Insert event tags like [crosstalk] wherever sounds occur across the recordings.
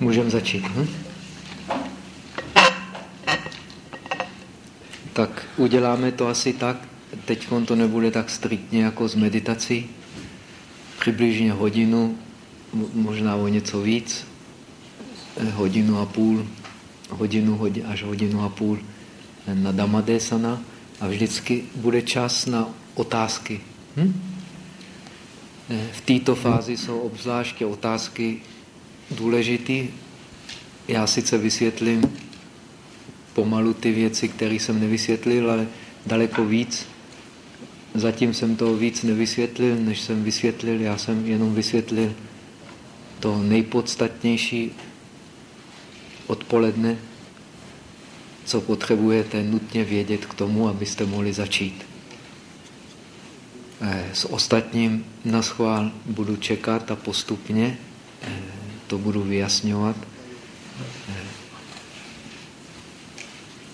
Můžeme začít. Hm? Tak uděláme to asi tak, teď to nebude tak striktně jako s meditací, přibližně hodinu, možná o něco víc, eh, hodinu a půl, hodinu až hodinu a půl na Damadesana a vždycky bude čas na otázky. Hm? V této fázi jsou obzvláště otázky důležité. Já sice vysvětlím pomalu ty věci, které jsem nevysvětlil, ale daleko víc. Zatím jsem toho víc nevysvětlil, než jsem vysvětlil. Já jsem jenom vysvětlil to nejpodstatnější odpoledne, co potřebujete nutně vědět k tomu, abyste mohli začít. Eh, s ostatním na schvál budu čekat a postupně eh, to budu vyjasňovat, eh,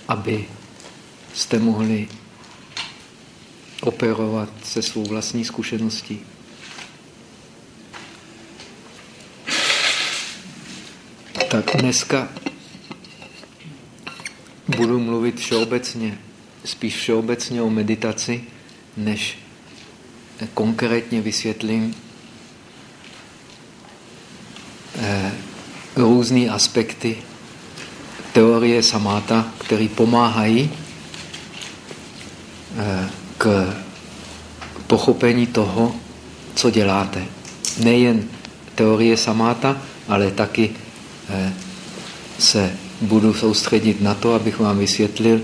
aby jste mohli operovat se svou vlastní zkušeností. Tak dneska budu mluvit všeobecně, spíš všeobecně o meditaci, než konkrétně vysvětlím eh, různé aspekty teorie samáta, které pomáhají eh, k pochopení toho, co děláte. Nejen teorie samáta, ale taky eh, se budu soustředit na to, abych vám vysvětlil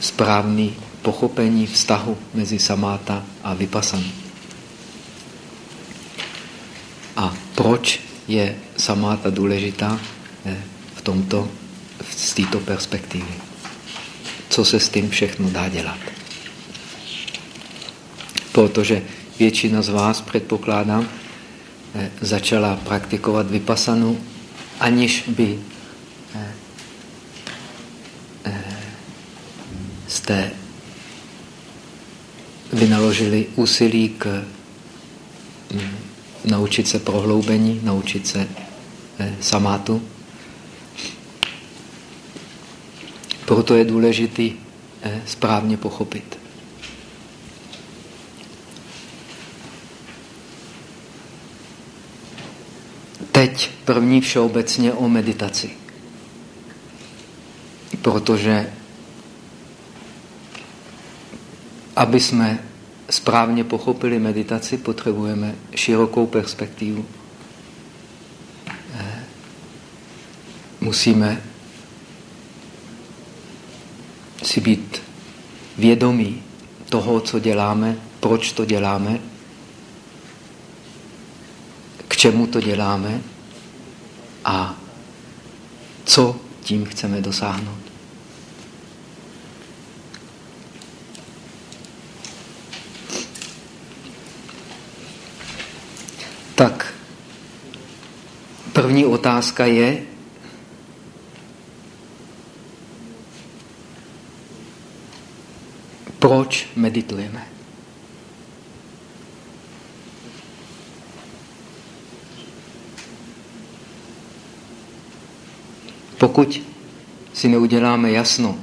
správný pochopení vztahu mezi samáta a vypasan. A proč je samáta důležitá eh, v tomto, z této perspektivy? Co se s tím všechno dá dělat? Protože většina z vás, předpokládám, eh, začala praktikovat vypasanu, aniž by eh, jste vynaložili úsilí k mm, naučit se prohloubení, naučit se eh, samátu. Proto je důležité eh, správně pochopit. Teď první všeobecně o meditaci. Protože aby jsme správně pochopili meditaci, potřebujeme širokou perspektivu. Eh, musíme si být vědomí toho, co děláme, proč to děláme, k čemu to děláme a co tím chceme dosáhnout. Tak, první otázka je, proč meditujeme? Pokud si neuděláme jasno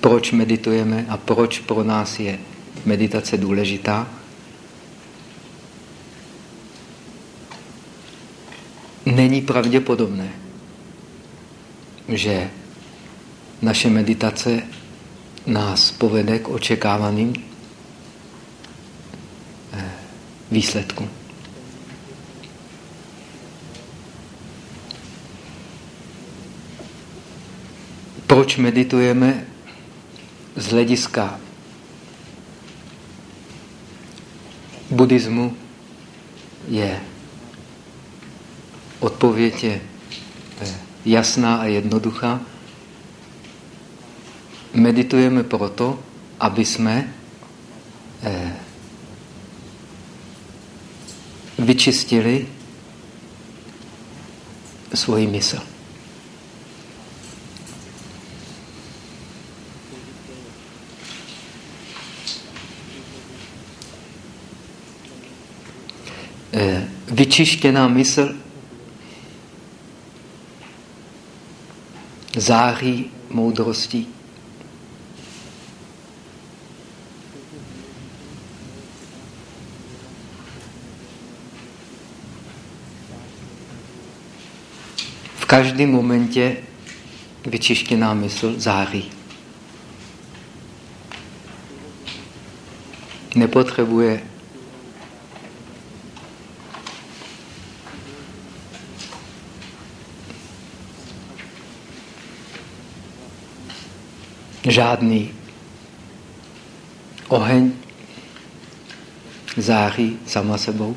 proč meditujeme a proč pro nás je meditace důležitá. Není pravděpodobné, že naše meditace nás povede k očekávaným eh, výsledkům. Proč meditujeme? Z hlediska buddhismu je odpověď je jasná a jednoduchá. Meditujeme proto, aby jsme eh, vyčistili svoji mysl. Vyčištěná mysl září moudrostí. V každém momentě vyčištěná mysl září. Nepotřebuje žádný oheň září sama sebou.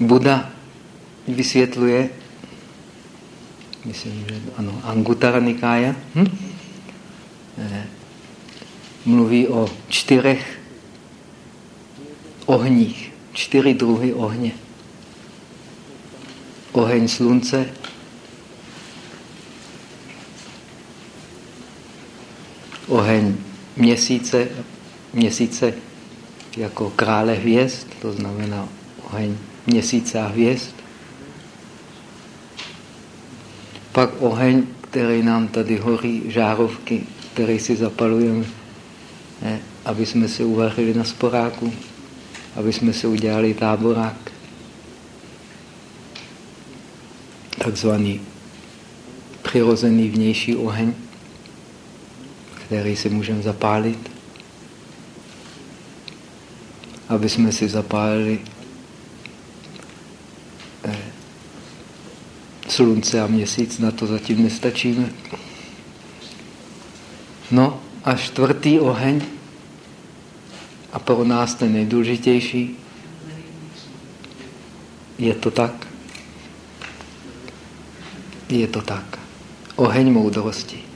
Buda vysvětluje, myslím, že ano, Anguttara Nikája, hm? Eh, mluví o čtyřech ohních, čtyři druhy ohně. Oheň slunce, oheň měsíce, měsíce jako krále hvězd, to znamená oheň měsíce a hvězd. Pak oheň, který nám tady hoří, žárovky, které si zapalujeme, ne, aby jsme se uvařili na sporáku, aby jsme se udělali táborák. Takzvaný přirozený vnější oheň který si můžeme zapálit, aby jsme si zapálili eh, slunce a měsíc, na to zatím nestačíme. No a čtvrtý oheň, a pro nás ten nejdůležitější, je to tak. Je to tak. Oheň moudrosti.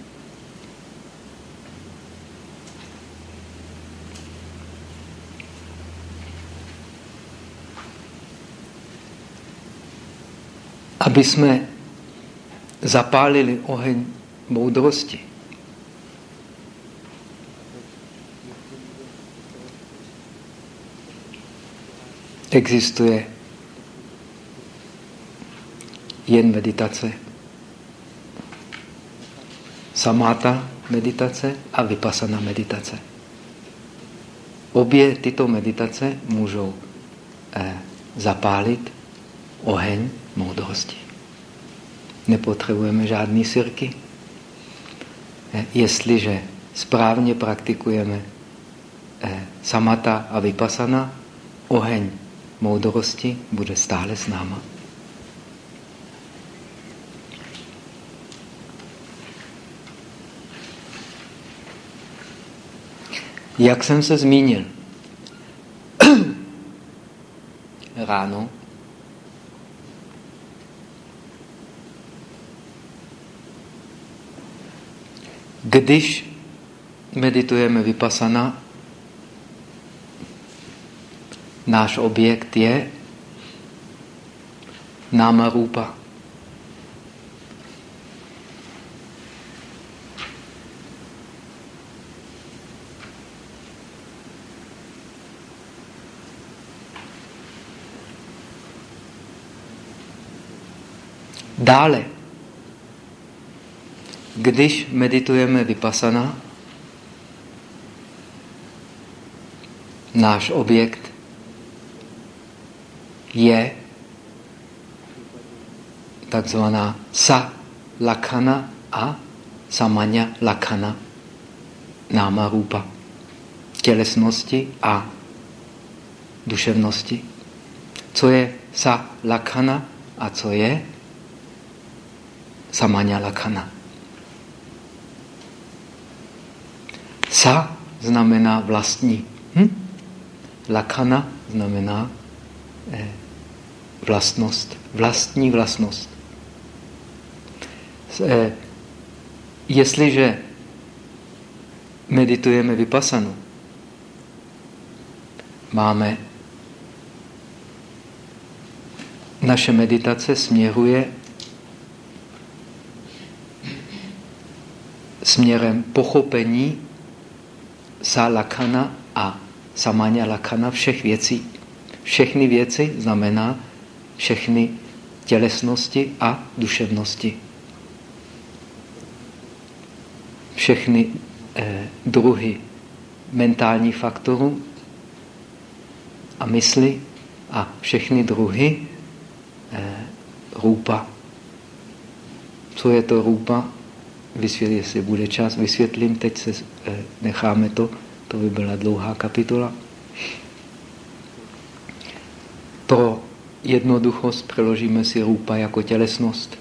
Aby jsme zapálili oheň moudrosti. Existuje jen meditace. Samáta meditace a vypasana meditace. Obě tyto meditace můžou eh, zapálit oheň moudrosti. Nepotřebujeme žádný sirky. Eh, jestliže správně praktikujeme eh, samata a vypasana, oheň moudrosti bude stále s náma. Jak jsem se zmínil, [clears throat] ráno Když meditujeme vypasana, náš objekt je náma rupa. Dále když meditujeme vypasana, náš objekt je takzvaná sa lakana a samanya lakana náma rupa tělesnosti a duševnosti. Co je sa lakana a co je samanya lakana. Sa znamená vlastní. Hm? Lakana znamená eh, vlastnost, vlastní vlastnost. Eh, jestliže meditujeme vypasanu, máme naše meditace směruje směrem pochopení salakana a samanya lakana všech věcí. Všechny věci znamená všechny tělesnosti a duševnosti. Všechny eh, druhy mentálních faktorů a mysli a všechny druhy eh, rupa. Co je to rupa? Vysvětlím, jestli bude čas, vysvětlím, teď se eh, necháme to, to by byla dlouhá kapitola. Pro jednoduchost přeložíme si rupa jako tělesnost.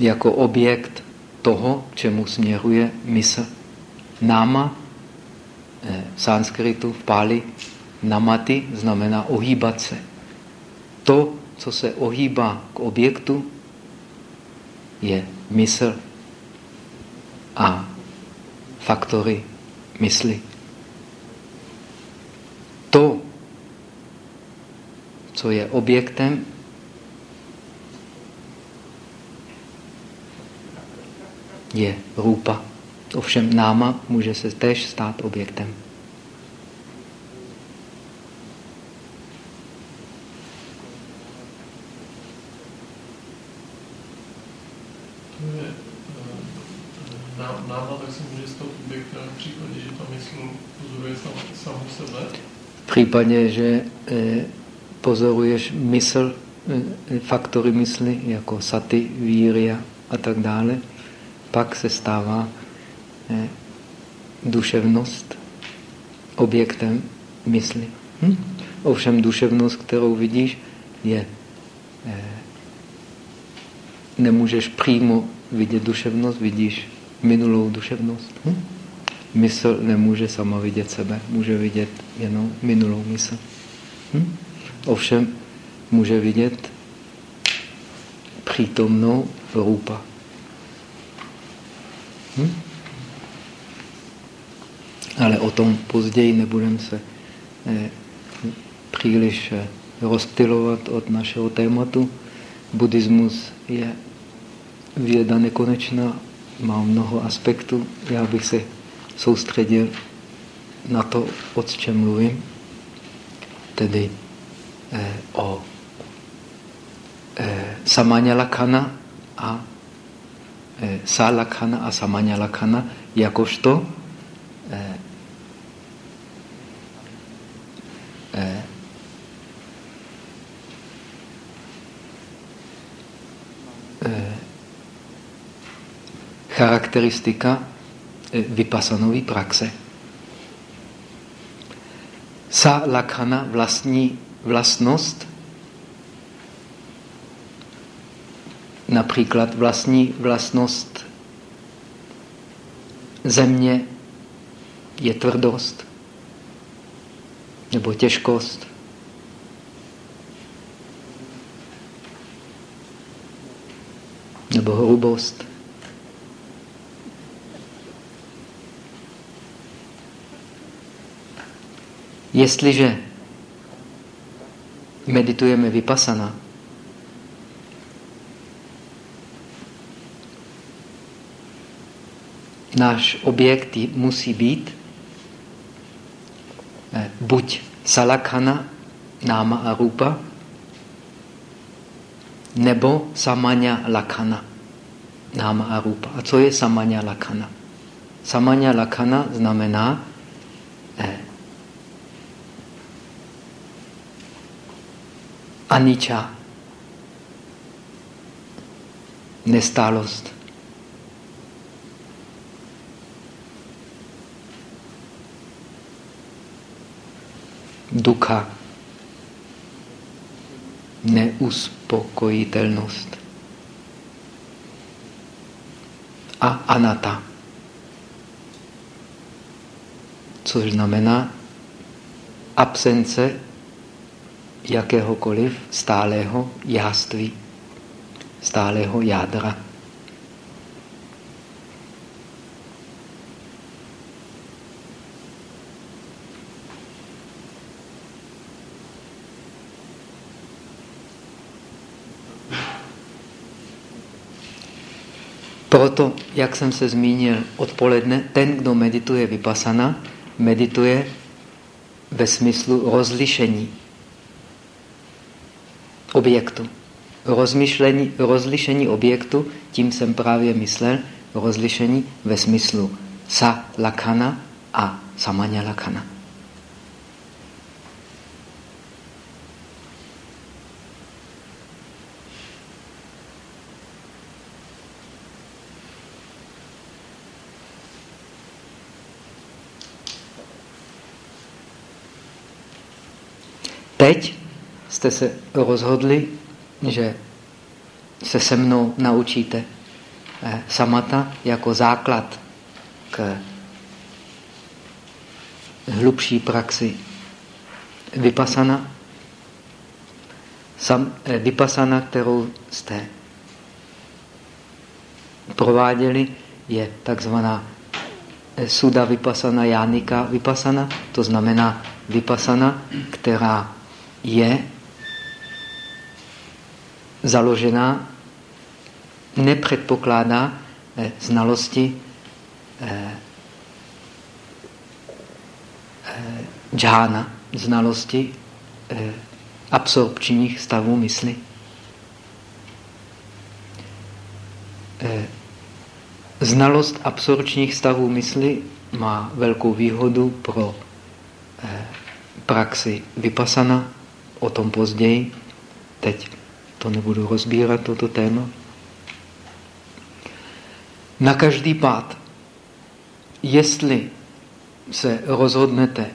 Jako objekt toho, čemu směruje mysl. Náma eh, v sanskritu, v páli, namati znamená ohýbat se. To, co se ohýbá k objektu, je mysl a faktory mysli. To, co je objektem, je rupa. Ovšem náma může se též stát objektem. Případě, že eh, pozoruješ mysl, eh, faktory mysli, jako saty, víria a tak dále, pak se stává eh, duševnost objektem mysli. Hm? Ovšem duševnost, kterou vidíš, je nemůžeš přímo vidět duševnost, vidíš minulou duševnost. Hm? Mysl nemůže sama vidět sebe, může vidět jenom minulou mysl. Hm? Ovšem může vidět přítomnou rupa. Hm? Ale o tom později nebudeme se eh, příliš eh, rozptilovat od našeho tématu. Buddhismus je věda nekonečná, má mnoho aspektů. Já bych se soustředil na to, o čem mluvím, tedy eh, o eh, samanya lakana a eh, salakana a samanya lakana jakožto eh, eh, eh, charakteristika vypasanové praxe. Sa lakhana vlastní vlastnost, například vlastní vlastnost země je tvrdost nebo těžkost. Nebo hrubost. Jestliže meditujeme vypasana, náš objekt musí být eh, buď salakhana, náma a rupa, nebo samanya lakhana, náma a rupa. A co je samanya lakhana? Samanya lakhana znamená Aniča. Nestálost. Ducha. Neuspokojitelnost. A anata. Což znamená absence jakéhokoliv stálého jáství, stálého jádra. Proto, jak jsem se zmínil odpoledne, ten, kdo medituje vypasana, medituje ve smyslu rozlišení objektu. Rozmyšlení, rozlišení objektu, tím jsem právě myslel, rozlišení ve smyslu sa lakana a samanya lakana. Teď jste se rozhodli, že se se mnou naučíte eh, samata jako základ k hlubší praxi vypasana. Sam, eh, vypasana, kterou jste prováděli, je takzvaná eh, suda vypasana, jánika vypasana, to znamená vypasana, která je založená, nepředpokládá eh, znalosti eh, eh, džána, znalosti absorpčních stavů mysli. Znalost absorpčních stavů mysli má velkou výhodu pro praxi vypasana, o tom později. Teď to nebudu rozbírat, toto téma. Na každý pád, jestli se rozhodnete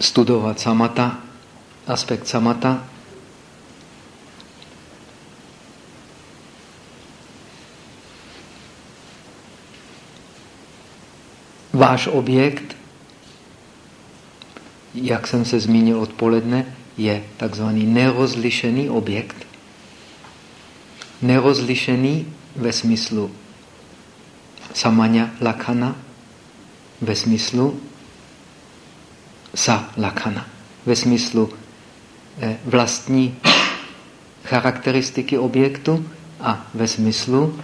studovat samata, aspekt samata, váš objekt jak jsem se zmínil odpoledne, je takzvaný nerozlišený objekt. Nerozlišený ve smyslu samanya lakana, ve smyslu sa lakana, ve smyslu eh, vlastní charakteristiky objektu a ve smyslu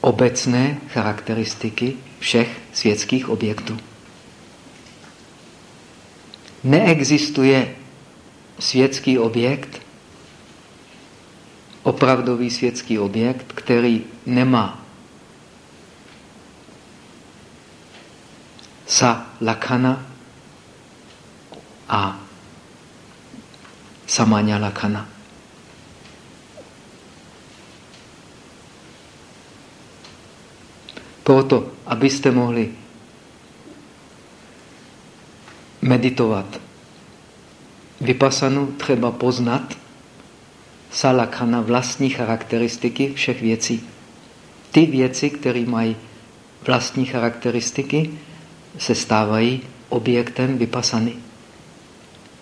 obecné charakteristiky všech světských objektů. Neexistuje světský objekt, opravdový světský objekt, který nemá sa lakana a samanya lakana. Proto, abyste mohli meditovat. Vypasanu třeba poznat salakana vlastní charakteristiky všech věcí. Ty věci, které mají vlastní charakteristiky, se stávají objektem vypasany.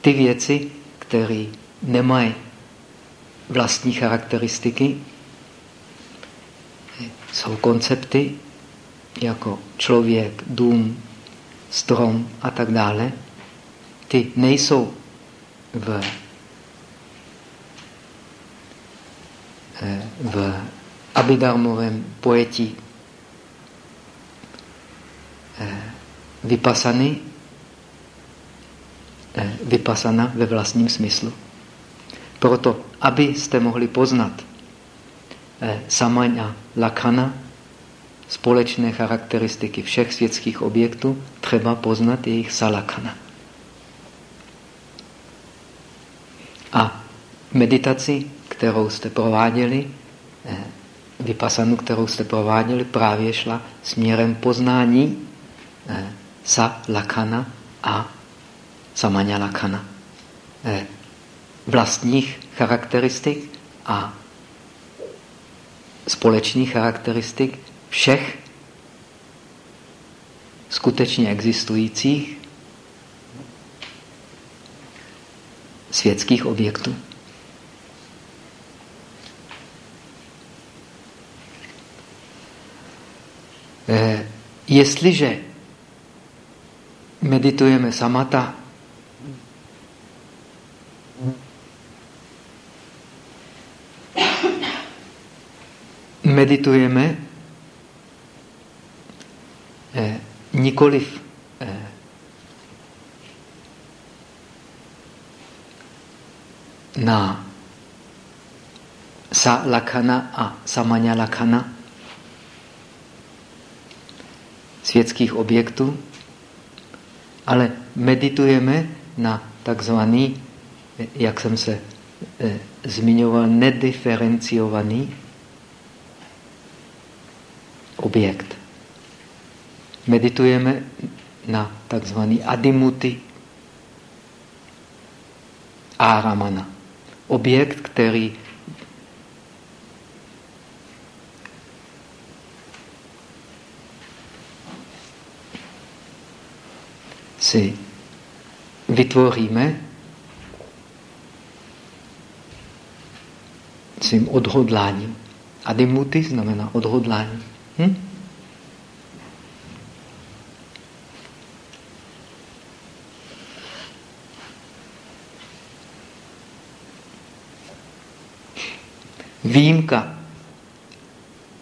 Ty věci, které nemají vlastní charakteristiky, jsou koncepty jako člověk, dům, strom a tak dále, ty nejsou v, eh, v abidarmovém pojetí eh, vypasany, eh, vypasana ve vlastním smyslu. Proto, abyste mohli poznat samanya lakana, společné charakteristiky všech světských objektů, třeba poznat jejich salakana. A meditaci, kterou jste prováděli, eh, vypasanu, kterou jste prováděli, právě šla směrem poznání eh, sa lakana a samanya lakana. Eh, vlastních charakteristik a společných charakteristik všech skutečně existujících světských objektů. Jestliže meditujeme samata, meditujeme eh, nikoliv eh, na sa lakana a samanya lakana světských objektů, ale meditujeme na takzvaný, jak jsem se eh, zmiňoval, nediferenciovaný objekt. Meditujeme na takzvaný adimuty aramana. Objekt, který si vytvoříme svým odhodláním. Adimuty znamená odhodlání. Hm? Výjimka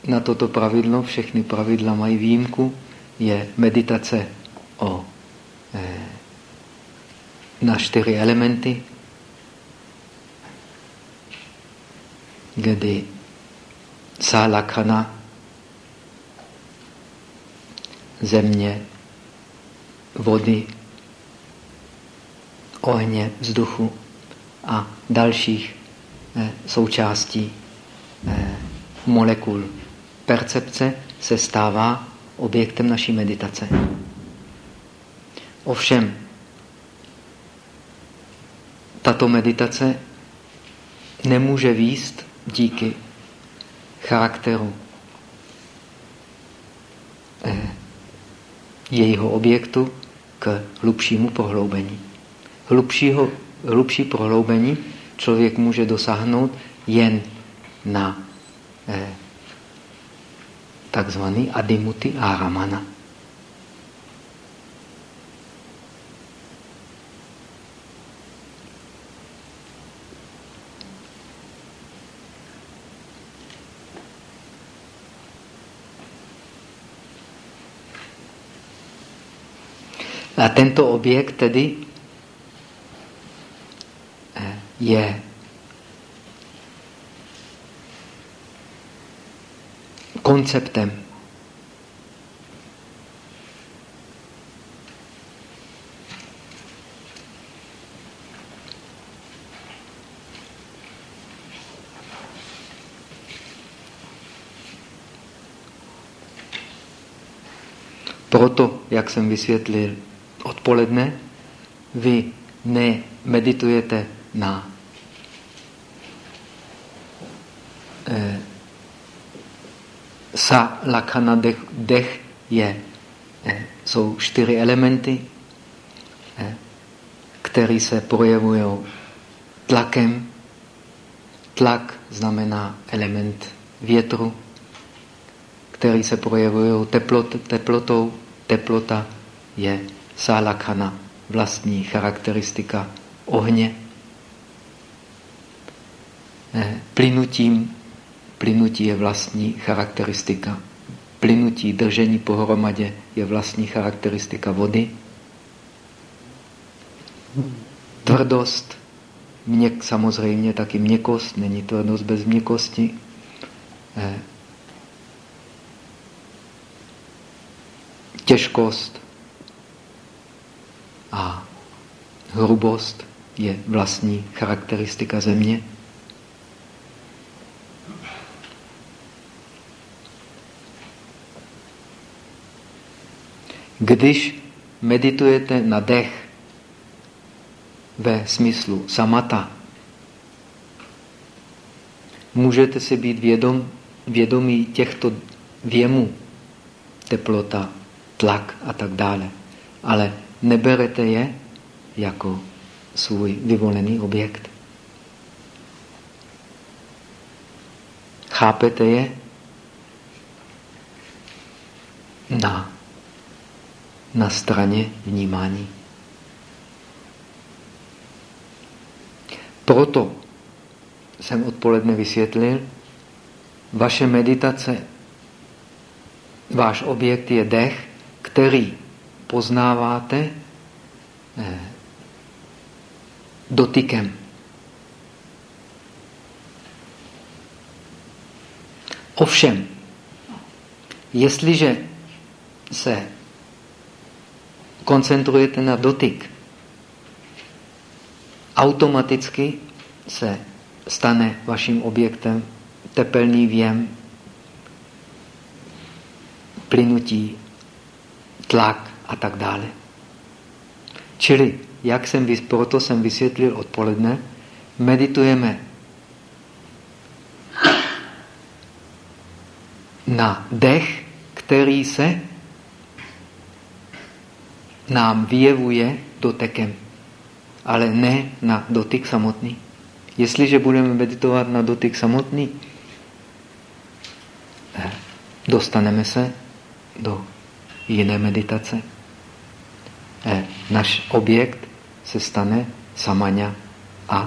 na toto pravidlo, všechny pravidla mají výjimku, je meditace o na čtyři elementy, kdy salakana, země, vody, ohně, vzduchu a dalších eh, součástí eh, molekul. Percepce se stává objektem naší meditace. Ovšem, tato meditace nemůže výst díky charakteru eh, jejího objektu k hlubšímu prohloubení. Hlubšího, hlubší prohloubení člověk může dosáhnout jen na eh, takzvaný adimuti aramana. A tento objekt tedy eh, je konceptem. Proto, jak jsem vysvětlil, odpoledne vy nemeditujete na eh, sa, lakana, dech, dech je, eh, jsou čtyři elementy, eh, které se projevují tlakem. Tlak znamená element větru, který se projevují teplot, teplotou. Teplota je Salakana, vlastní charakteristika ohně. Eh, plynutím, plynutí je vlastní charakteristika. Plynutí, držení pohromadě je vlastní charakteristika vody. Tvrdost, měk, samozřejmě taky měkost, není tvrdost bez měkosti. Eh, těžkost, a hrubost je vlastní charakteristika země. Když meditujete na dech ve smyslu samata, můžete si být vědom, vědomí těchto věmů, teplota, tlak a tak dále. Ale neberete je jako svůj vyvolený objekt. Chápete je na, na straně vnímání. Proto jsem odpoledne vysvětlil, vaše meditace, váš objekt je dech, který poznáváte eh, dotykem. Ovšem, jestliže se koncentrujete na dotyk, automaticky se stane vaším objektem tepelný věm, plynutí, tlak a tak dále. Čili, jak jsem, proto jsem vysvětlil odpoledne, meditujeme na dech, který se nám vyjevuje dotekem, ale ne na dotyk samotný. Jestliže budeme meditovat na dotyk samotný, dostaneme se do jiné meditace. Eh, náš objekt se stane samanya a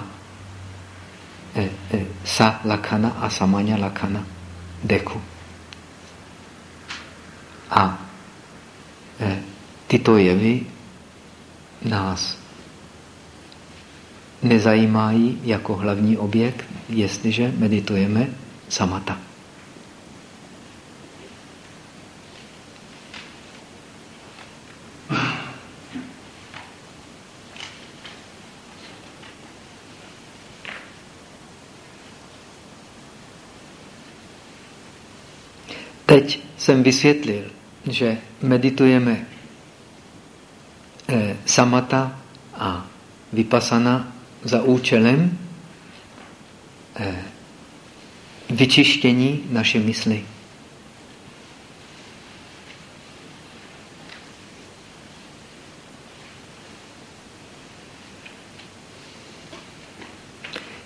eh, sa lakana a samanya lakana deku. A tyto jevy nás nezajímají jako hlavní objekt, jestliže meditujeme samata. Teď jsem vysvětlil, že meditujeme eh, samata a vypasana za účelem eh, vyčištění naše mysli.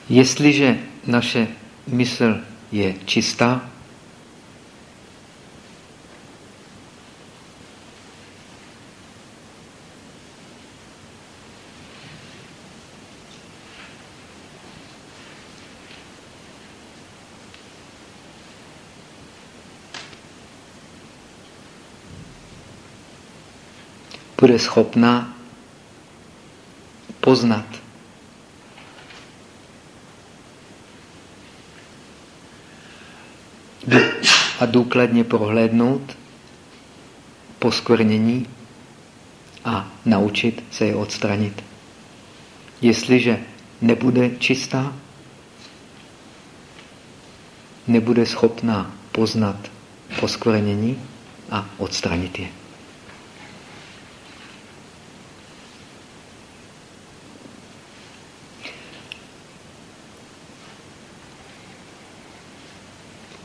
Jestliže naše mysl je čistá, bude schopna poznat. A důkladně prohlédnout poskvrnění a naučit se je odstranit. Jestliže nebude čistá, nebude schopná poznat poskvrnění a odstranit je.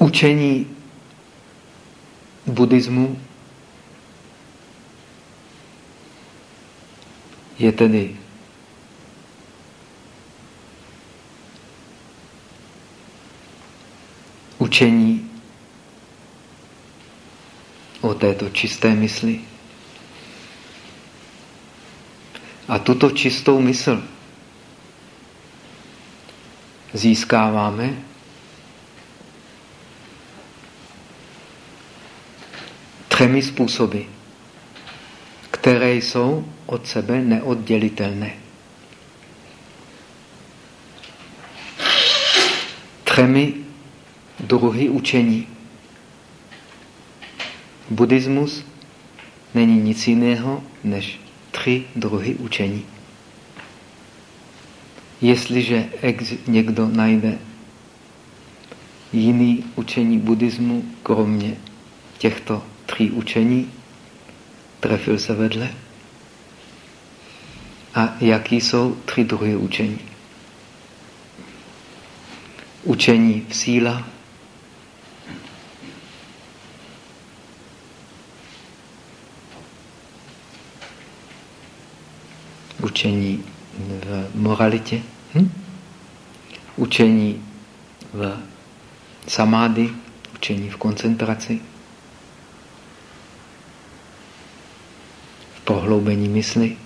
Učení buddhismu je tedy učení o této čisté mysli. A tuto čistou mysl získáváme třemi způsoby, které jsou od sebe neoddělitelné. Třemi druhy učení. Buddhismus není nic jiného než tři druhy učení. Jestliže někdo najde jiný učení buddhismu, kromě těchto tří učení, trefil se vedle. A jaký jsou tři druhy učení? Učení v síla, učení v moralitě, hm? učení v samády, učení v koncentraci. Prohloubení mysli.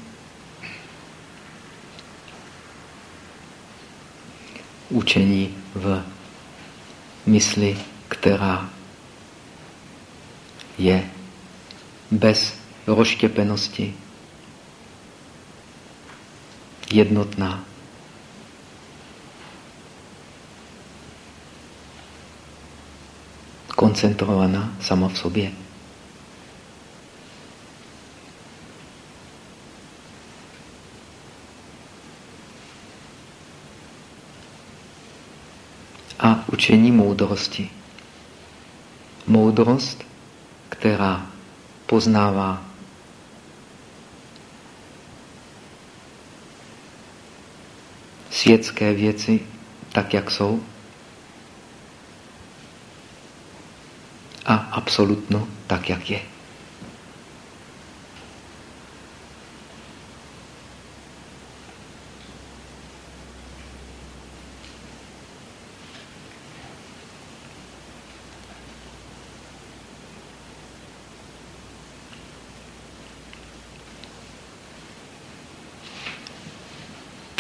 Učení v mysli, která je bez rozštěpenosti, jednotná. koncentrovaná sama v sobě. A učení moudrosti. Moudrost, která poznává světské věci tak, jak jsou, a absolutno tak, jak je.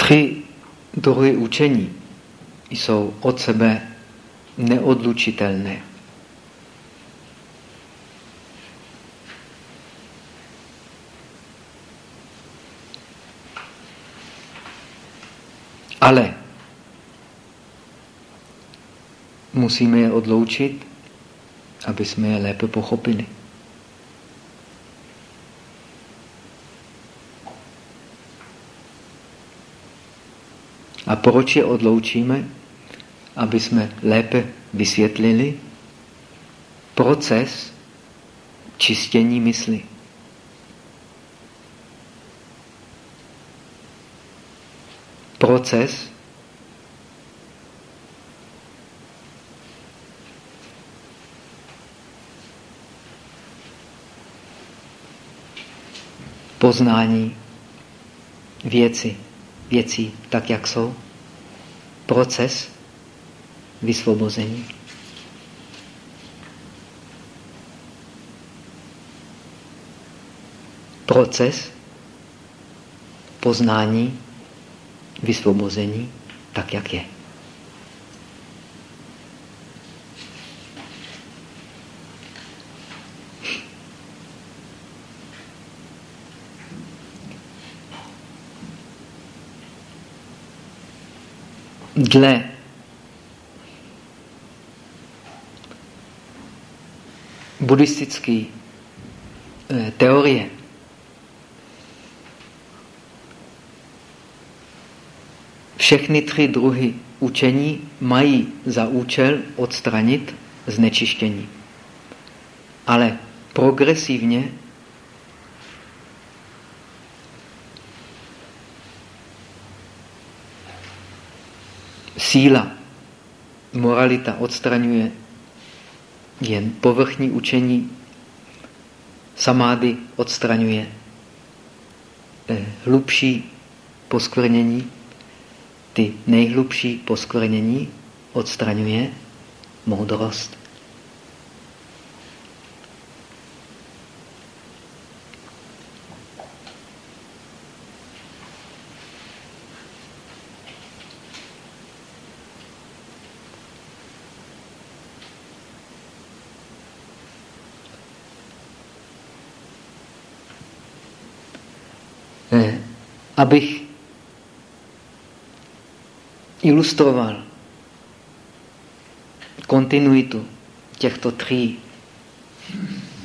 Tři druhy učení jsou od sebe neodlučitelné. Ale musíme je odloučit, aby jsme je lépe pochopili. A proč je odloučíme? Aby jsme lépe vysvětlili proces čistění mysli. Proces poznání věci věcí tak, jak jsou. Proces vysvobození. Proces poznání vysvobození tak, jak je. Dle buddhistické eh, teorie všechny tři druhy učení mají za účel odstranit znečištění. Ale progresivně síla, moralita odstraňuje jen povrchní učení, samády odstraňuje eh, hlubší poskvrnění, ty nejhlubší poskvrnění odstraňuje moudrost. Abych ilustroval kontinuitu těchto tří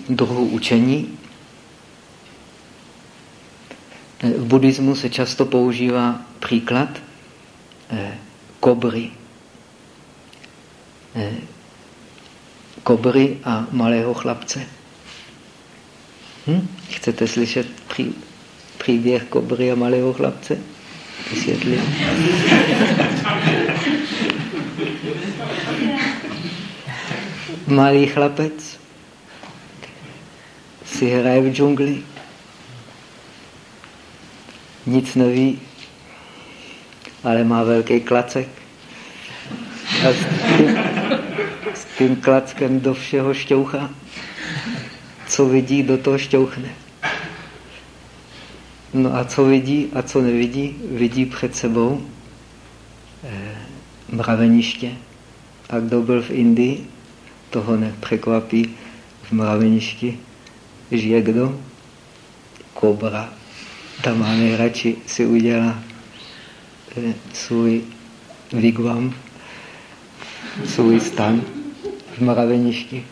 druhů učení. V buddhismu se často používá příklad eh, kobry. Eh, kobry a malého chlapce. Hm? Chcete slyšet příklad? Příběh kobry a malého chlapce? Vysvětlím. Malý chlapec si hraje v džungli. Nic neví, ale má velký klacek. A s tím, s tím klackem do všeho šťouchá. Co vidí, do toho šťouchne. No a co vidí a co nevidí? Vidí před sebou eh, mraveniště. A kdo byl v Indii, toho nepřekvapí, v mraveništi žije kdo? Kobra. Ta má nejradši si udělá eh, svůj vigvam, svůj stan v mraveništi.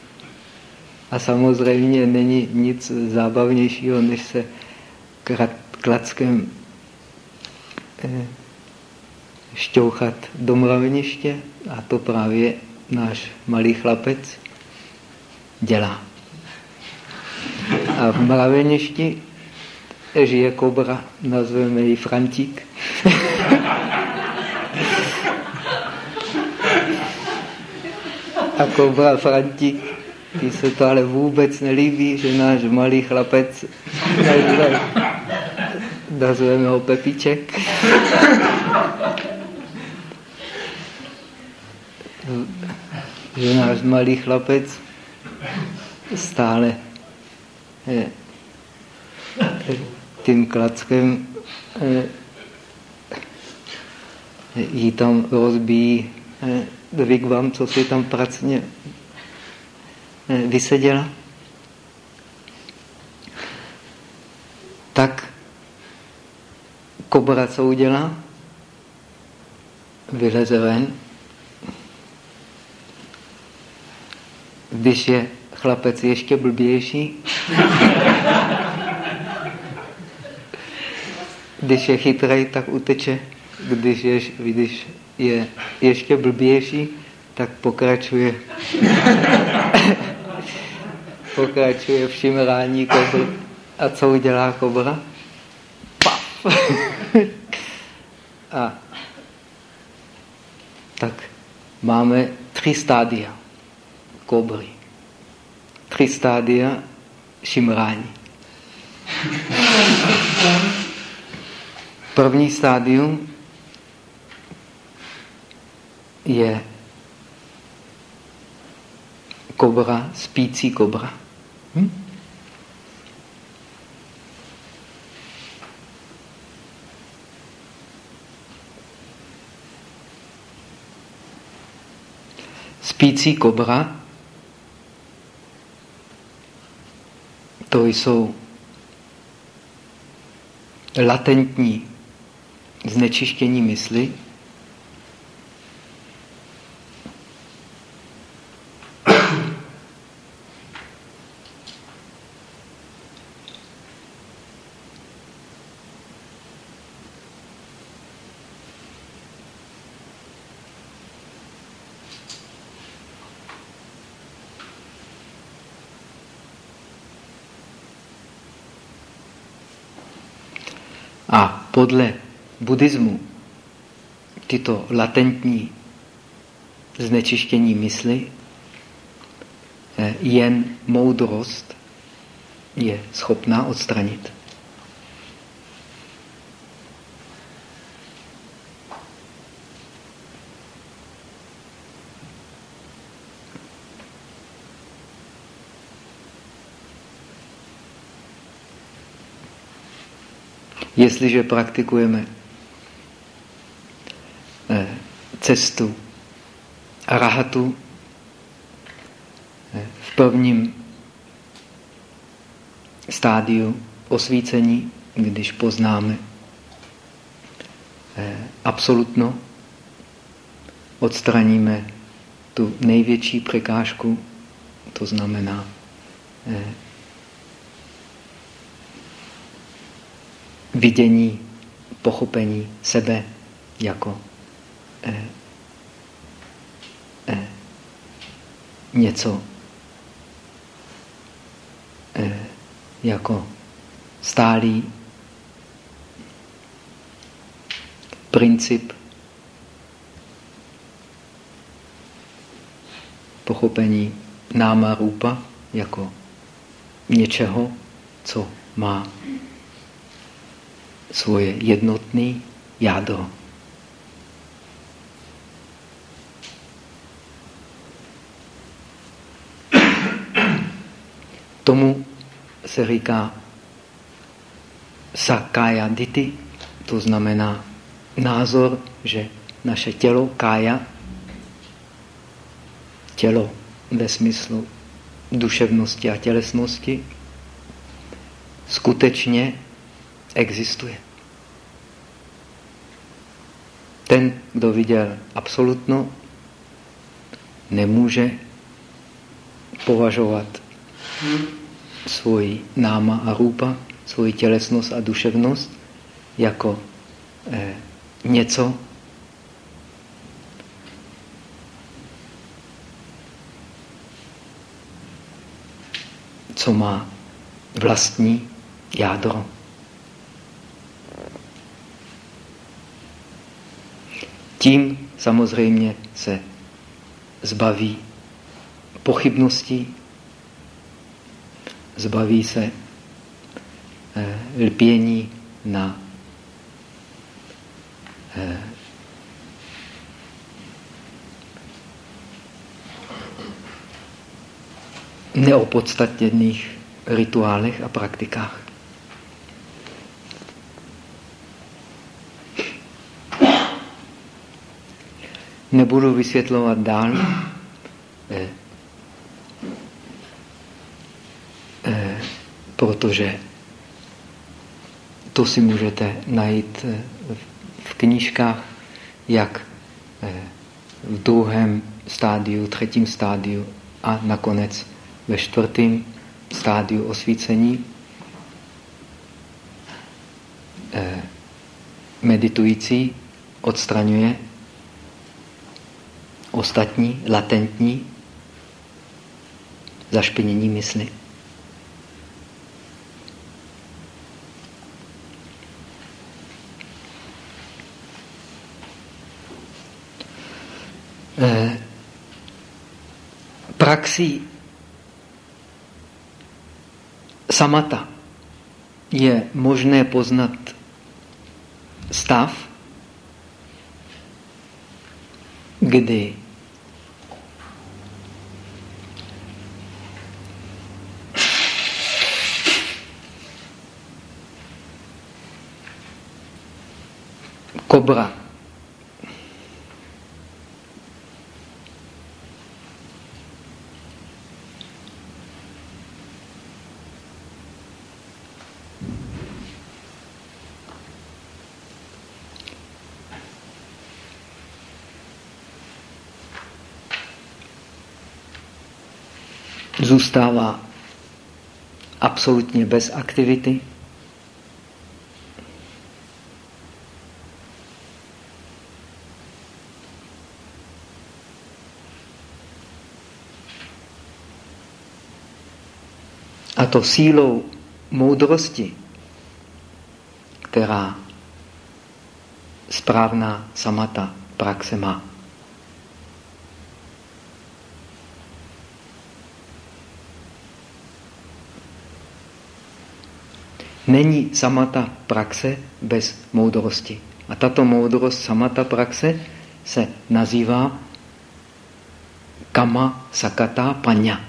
A samozřejmě není nic zábavnějšího, než se klackem eh, šťouchat do mraveniště a to právě náš malý chlapec dělá. A v mraveništi žije kobra, nazveme ji Frantík. a kobra Frantík, ty se to ale vůbec nelíbí, že náš malý chlapec nazveme ho Pepiček. že náš malý chlapec stále tím klackem je, jí tam rozbíjí wigwam, co si tam pracně vyseděla. Tak kobra co udělá? Vyleze ven. Když je chlapec ještě blbější, když je chytrý, tak uteče. Když je, když je ještě blbější, tak pokračuje pokračuje v šimrání kobry. A co udělá kobra? Paf! A tak máme tři stádia kobry. Tři stádia šimrání. První stádium je kobra, spící kobra. Hm? Spící kobra. To jsou latentní znečištění mysli, podle buddhismu tyto latentní znečištění mysli eh, jen moudrost je schopná odstranit. Jestliže praktikujeme eh, cestu arahatu eh, v prvním stádiu osvícení, když poznáme eh, absolutno, odstraníme tu největší překážku, to znamená vidění, pochopení sebe jako eh, eh, něco eh, jako stálý princip pochopení náma rupa jako něčeho, co má svoje jednotné jádro. Tomu se říká sakaya diti, to znamená názor, že naše tělo, kája, tělo ve smyslu duševnosti a tělesnosti skutečně existuje. Ten, kdo viděl absolutno, nemůže považovat svoji náma a růpa, svoji tělesnost a duševnost jako eh, něco, co má vlastní jádro. Tím samozřejmě se zbaví pochybností, zbaví se eh, lpění na eh, neopodstatněných rituálech a praktikách. Nebudu vysvětlovat dál, [clears throat] eh, eh, protože to si můžete najít eh, v knížkách, jak v druhém stádiu, třetím stádiu a nakonec ve čtvrtém stádiu osvícení. Meditující odstraňuje ostatní latentní zašpinění mysli. Eh, praxí samata je možné poznat stav, kdy kobra zůstává absolutně bez aktivity. A to sílou moudrosti, která správná samata praxe má. Není samata praxe bez moudrosti. A tato moudrost samata praxe se nazývá kama sakata panya.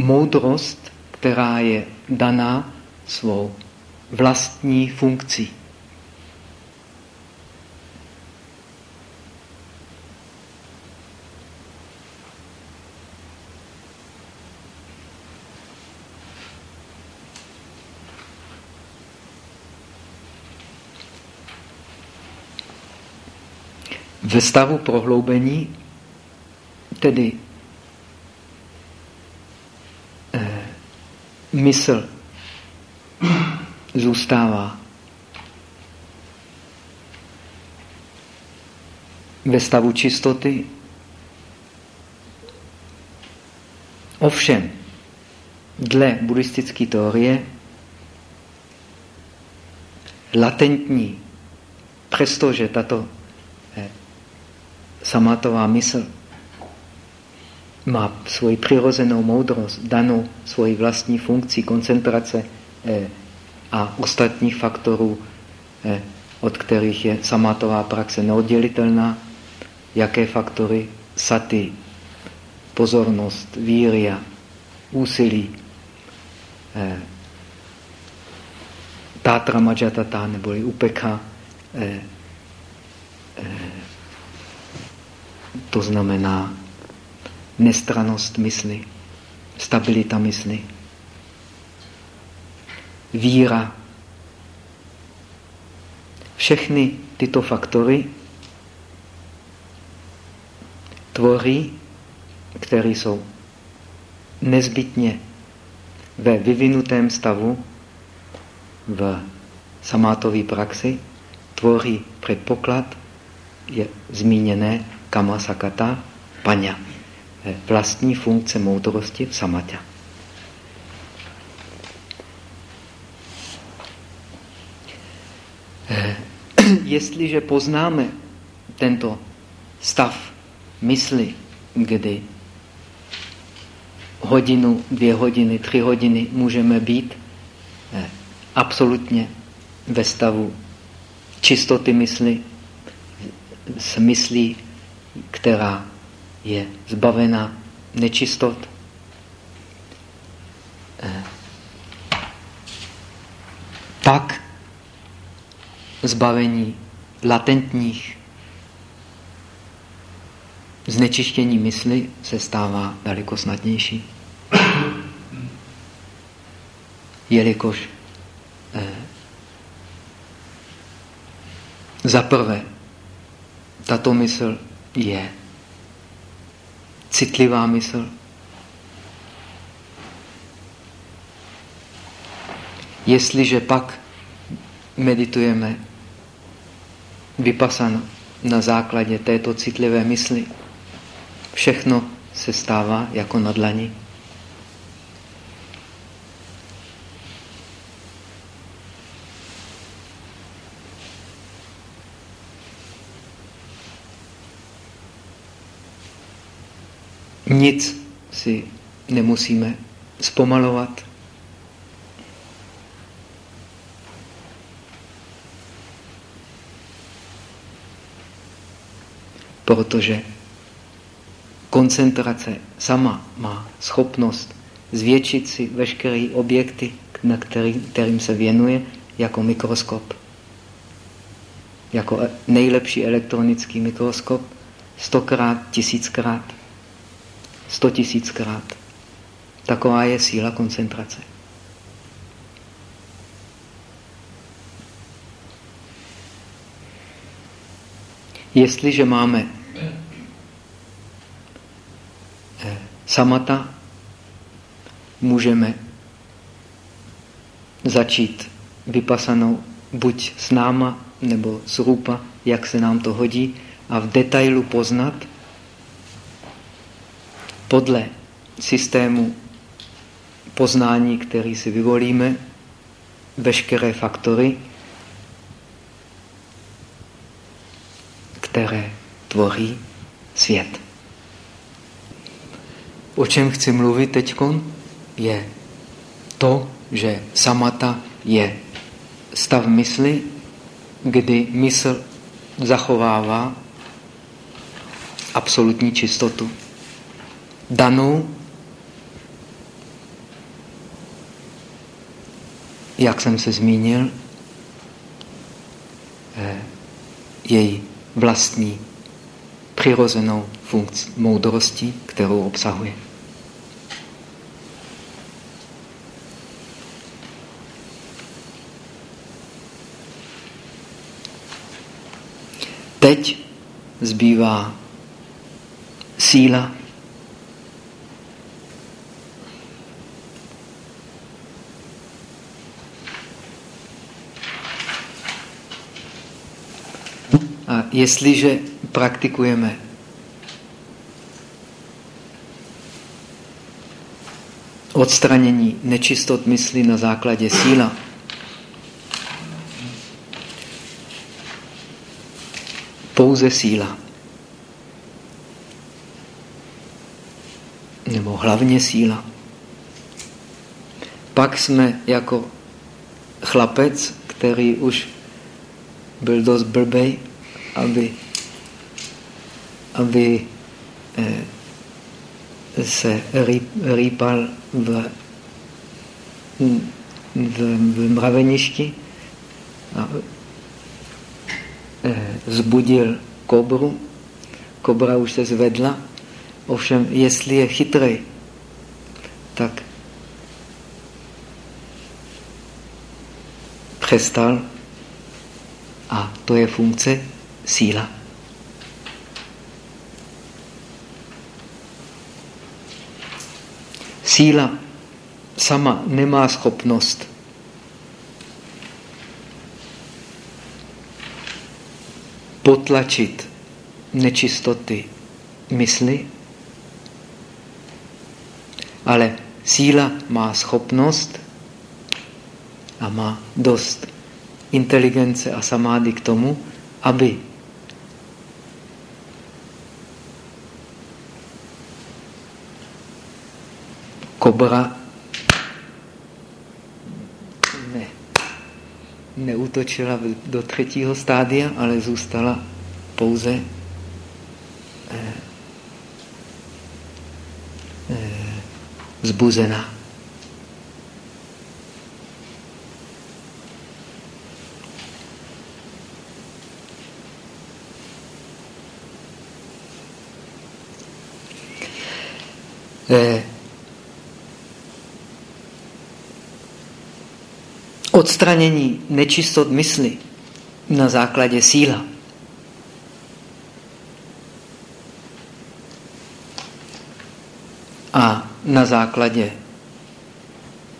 Moudrost, která je daná svou vlastní funkcí. Ve stavu prohloubení tedy mysl zůstává ve stavu čistoty. Ovšem, dle buddhistické teorie, latentní, přestože tato samátová mysl má svoji přirozenou moudrost, danou svoji vlastní funkci, koncentrace eh, a ostatních faktorů, eh, od kterých je samátová praxe neoddělitelná. Jaké faktory? Saty, pozornost, víria, úsilí, eh, tátra majatata neboli upeka, to znamená nestranost mysli, stabilita mysli, víra. Všechny tyto faktory tvoří, které jsou nezbytně ve vyvinutém stavu v samátové praxi, tvoří předpoklad, je zmíněné kama sakata paňa, vlastní funkce moudrosti v samatě. Jestliže poznáme tento stav mysli, kdy hodinu, dvě hodiny, tři hodiny můžeme být eh, absolutně ve stavu čistoty mysli, s myslí, která je zbavena nečistot. Eh, pak zbavení latentních znečištění mysli se stává daleko snadnější. Jelikož eh, za prvé tato mysl je citlivá mysl. Jestliže pak meditujeme vypasan na základě této citlivé mysli, všechno se stává jako na dlani. Nic si nemusíme zpomalovat. Protože koncentrace sama má schopnost zvětšit si veškeré objekty, na který, kterým se věnuje, jako mikroskop. Jako nejlepší elektronický mikroskop, stokrát, tisíckrát, sto tisíckrát. Taková je síla koncentrace. Jestliže máme samata můžeme začít vypasanou buď s náma nebo s rupa, jak se nám to hodí, a v detailu poznat podle systému poznání, který si vyvolíme, veškeré faktory, které tvoří svět. O čem chci mluvit teď, je to, že samata je stav mysli, kdy mysl zachovává absolutní čistotu. Danou, jak jsem se zmínil, eh, její vlastní přirozenou funkci moudrosti, kterou obsahuje. Teď zbývá síla. A jestliže praktikujeme odstranění nečistot mysli na základě síla, pouze síla. Nebo hlavně síla. Pak jsme jako chlapec, který už byl dost blbej, aby, aby eh, se rýp, rýpal v, v, v mraveništi a Eh, zbudil kobru, kobra už se zvedla, Ovšem, jestli je chytrý, tak přestal a to je funkce síla. Síla sama nemá schopnost potlačit nečistoty mysli, ale síla má schopnost a má dost inteligence a samády k tomu, aby kobra ne, neútočila do třetího stádia, ale zůstala pouze eh, eh, zbuzená. Eh, odstranění nečistot mysli na základě síla. A na základě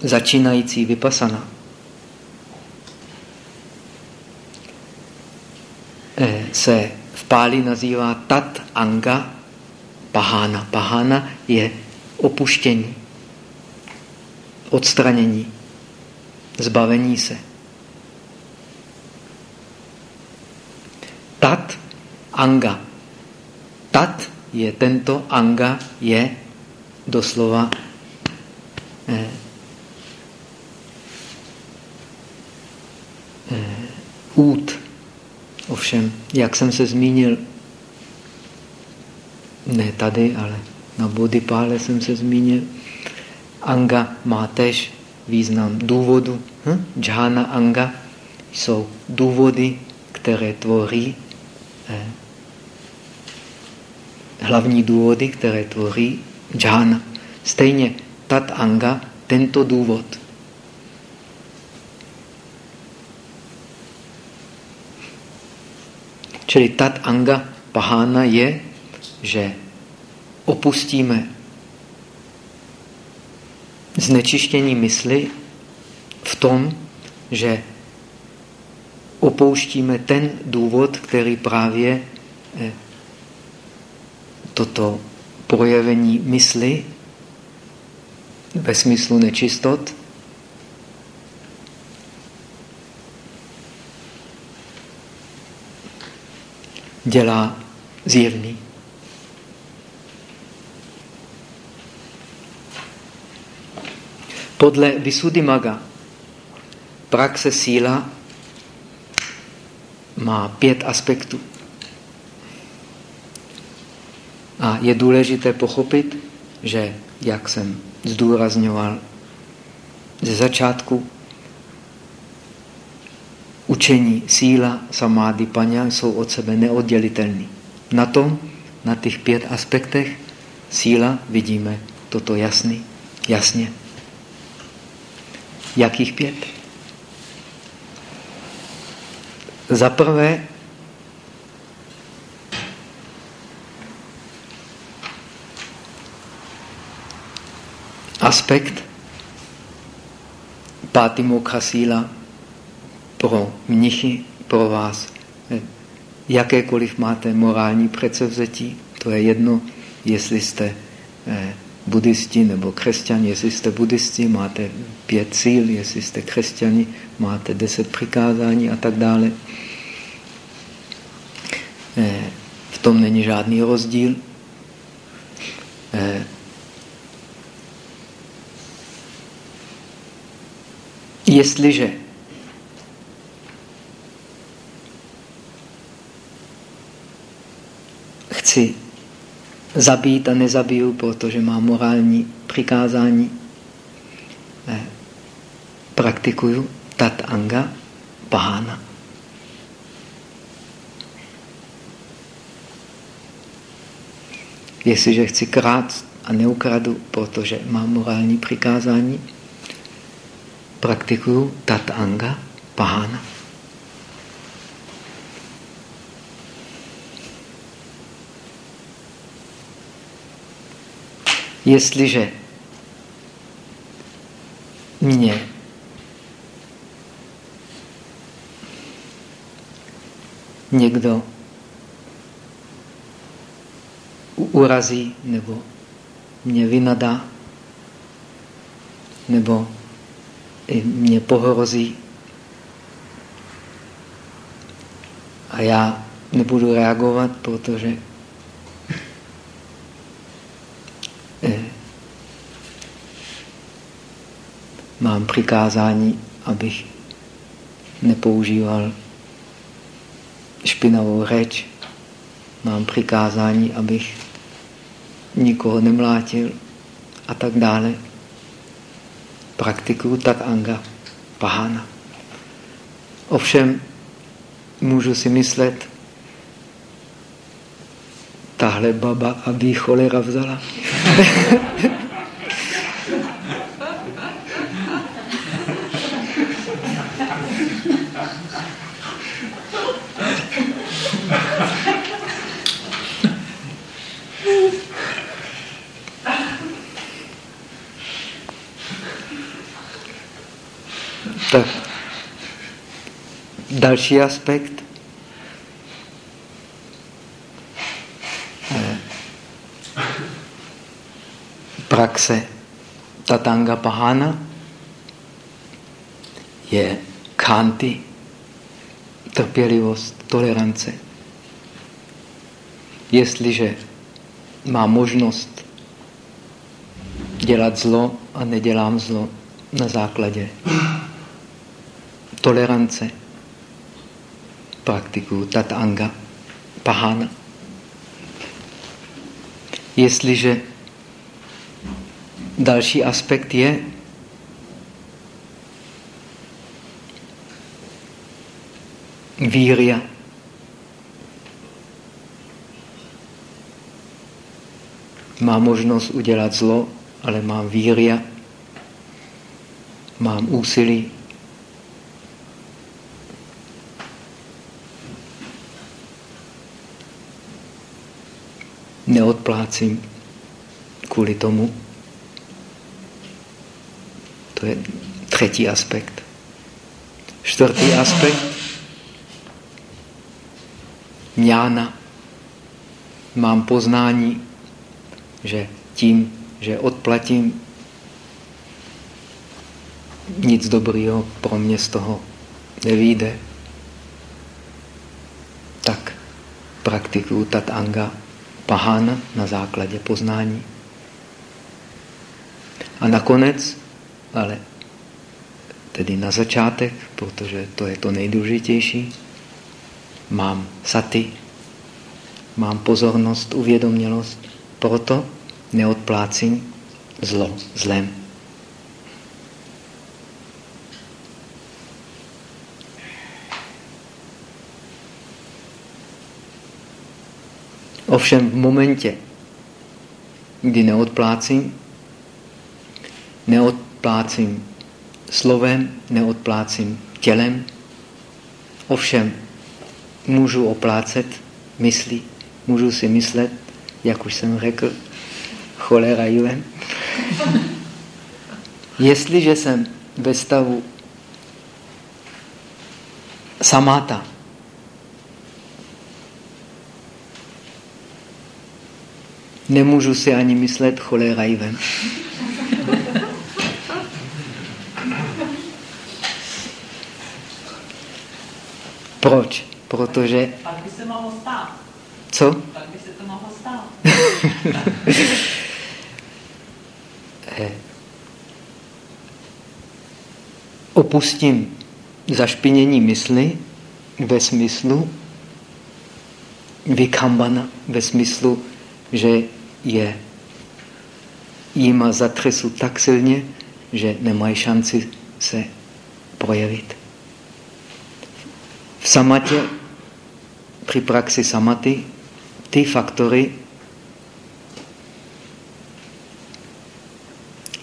začínající vypasana eh, se v páli nazývá tat anga pahana. Pahana je opuštění, odstranění, zbavení se. Tat anga. Tat je tento, anga je doslova eh, eh, út. Ovšem, jak jsem se zmínil, ne tady, ale na Bodhipále jsem se zmínil. Anga má tež význam důvodu. Hm? Džána anga jsou důvody, které tvoří eh, hlavní důvody, které tvoří džána. Stejně tat anga, tento důvod. Čili tat anga pahána je, že opustíme znečištění mysli v tom, že opouštíme ten důvod, který právě eh, toto projevení mysli ve smyslu nečistot dělá zjevný. Podle Visuddhimaga praxe síla má pět aspektů. A je důležité pochopit, že, jak jsem zdůrazňoval ze začátku, učení síla, samády, paňa jsou od sebe neoddělitelný. Na tom, na těch pět aspektech síla vidíme toto jasný, jasně. Jakých pět? Za prvé, aspekt pátý mokha síla pro mnichy, pro vás. Jakékoliv máte morální předsevzetí, to je jedno, jestli jste eh, buddhisti nebo křesťani, jestli jste buddhisti, máte pět síl, jestli jste křesťani, máte deset přikázání a tak dále. Eh, v tom není žádný rozdíl. Eh, jestliže chci zabít a nezabiju, protože má morální přikázání. Praktikuju tat anga pahana. Jestliže chci krát a neukradu, protože mám morální přikázání, praktikuju tat anga, pahana. Jestliže mě někdo urazí nebo mě vynadá nebo mě pohrozí a já nebudu reagovat, protože mám přikázání, abych nepoužíval špinavou řeč, mám přikázání, abych nikoho nemlátil a tak dále. Praktikuju tak anga, pahana. Ovšem, můžu si myslet, tahle baba, aby cholera vzala. [laughs] Tak. Další aspekt. Eh, praxe Tatanga Pahana je kanty, trpělivost, tolerance. Jestliže má možnost dělat zlo a nedělám zlo na základě tolerance praktikuju tatanga, pahana. Jestliže další aspekt je víria, má možnost udělat zlo, ale mám víria, mám úsilí, neodplácím kvůli tomu. To je třetí aspekt. Čtvrtý aspekt. Mňána. Mám poznání, že tím, že odplatím, nic dobrého pro mě z toho nevíde, tak praktikuju tat anga pahána na základě poznání. A nakonec, ale tedy na začátek, protože to je to nejdůležitější, mám saty, mám pozornost, uvědomělost, proto neodplácím zlo zlem. Ovšem v momentě, kdy neodplácím, neodplácím slovem, neodplácím tělem, ovšem můžu oplácet myslí, můžu si myslet, jak už jsem řekl, cholera juven. [laughs] Jestliže jsem ve stavu samáta, Nemůžu si ani myslet cholera ven. Proč? Protože... Tak by se mohlo stát. Co? Tak by se to mohlo stát. Eh. Opustím zašpinění mysli ve smyslu vykambana, ve smyslu, že je jima zatřesu tak silně, že nemají šanci se projevit. V samatě, při praxi samaty, ty faktory,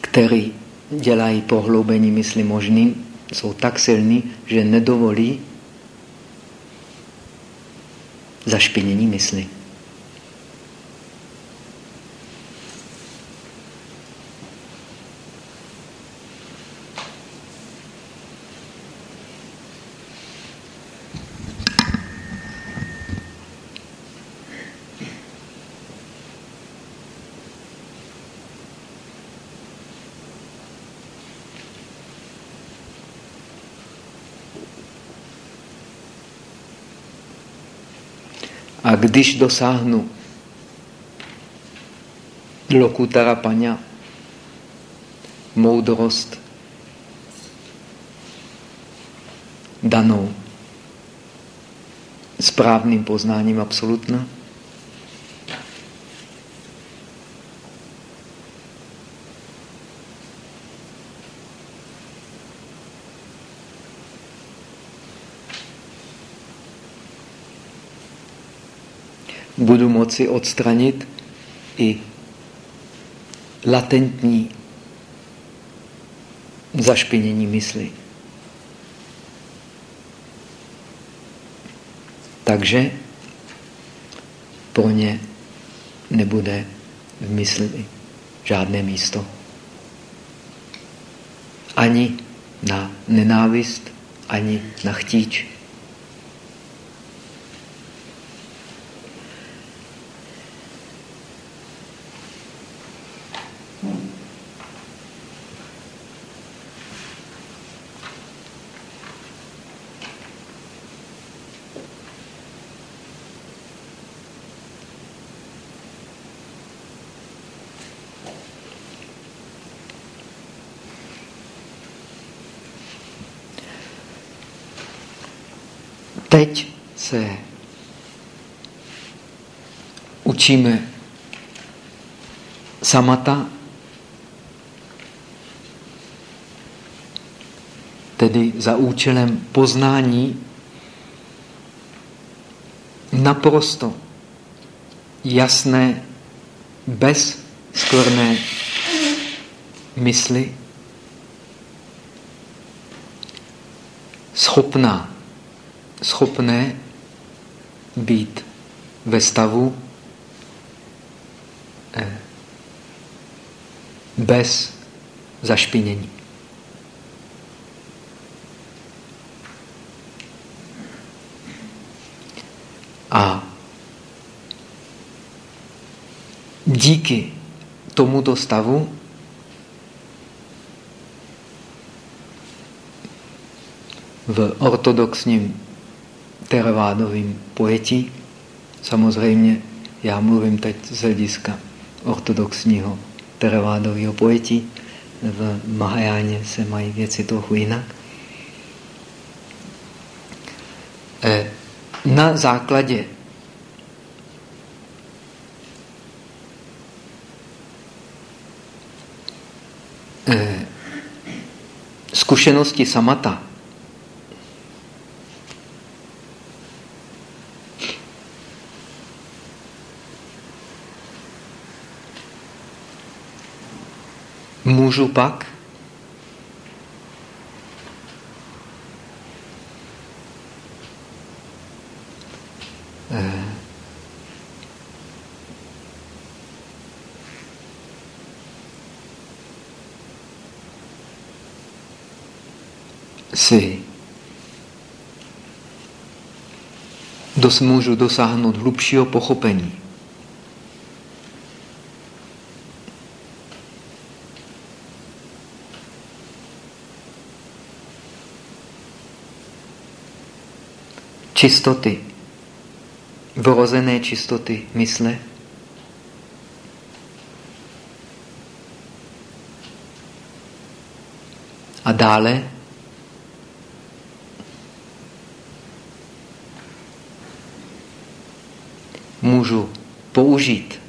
které dělají pohloubení mysli možným, jsou tak silný, že nedovolí zašpinění mysli. Když dosáhnu lokutara paňa, moudrost danou správným poznáním absolutna, budu moci odstranit i latentní zašpinění mysli. Takže pro ně nebude v mysli žádné místo. Ani na nenávist, ani na chtíč. Teď se učíme samata, tedy za účelem poznání naprosto jasné, bez skvrné mysli, schopná schopné být ve stavu bez zašpinění. A díky tomuto stavu v ortodoxním teravádovým pojetí. Samozřejmě já mluvím teď z hlediska ortodoxního teravádového pojetí. V Mahajáně se mají věci trochu jinak. E, na základě e, zkušenosti samata můžu pak si dos, můžu dosáhnout hlubšího pochopení. Čistoty, vrozené čistoty mysle, a dále? Můžu použít.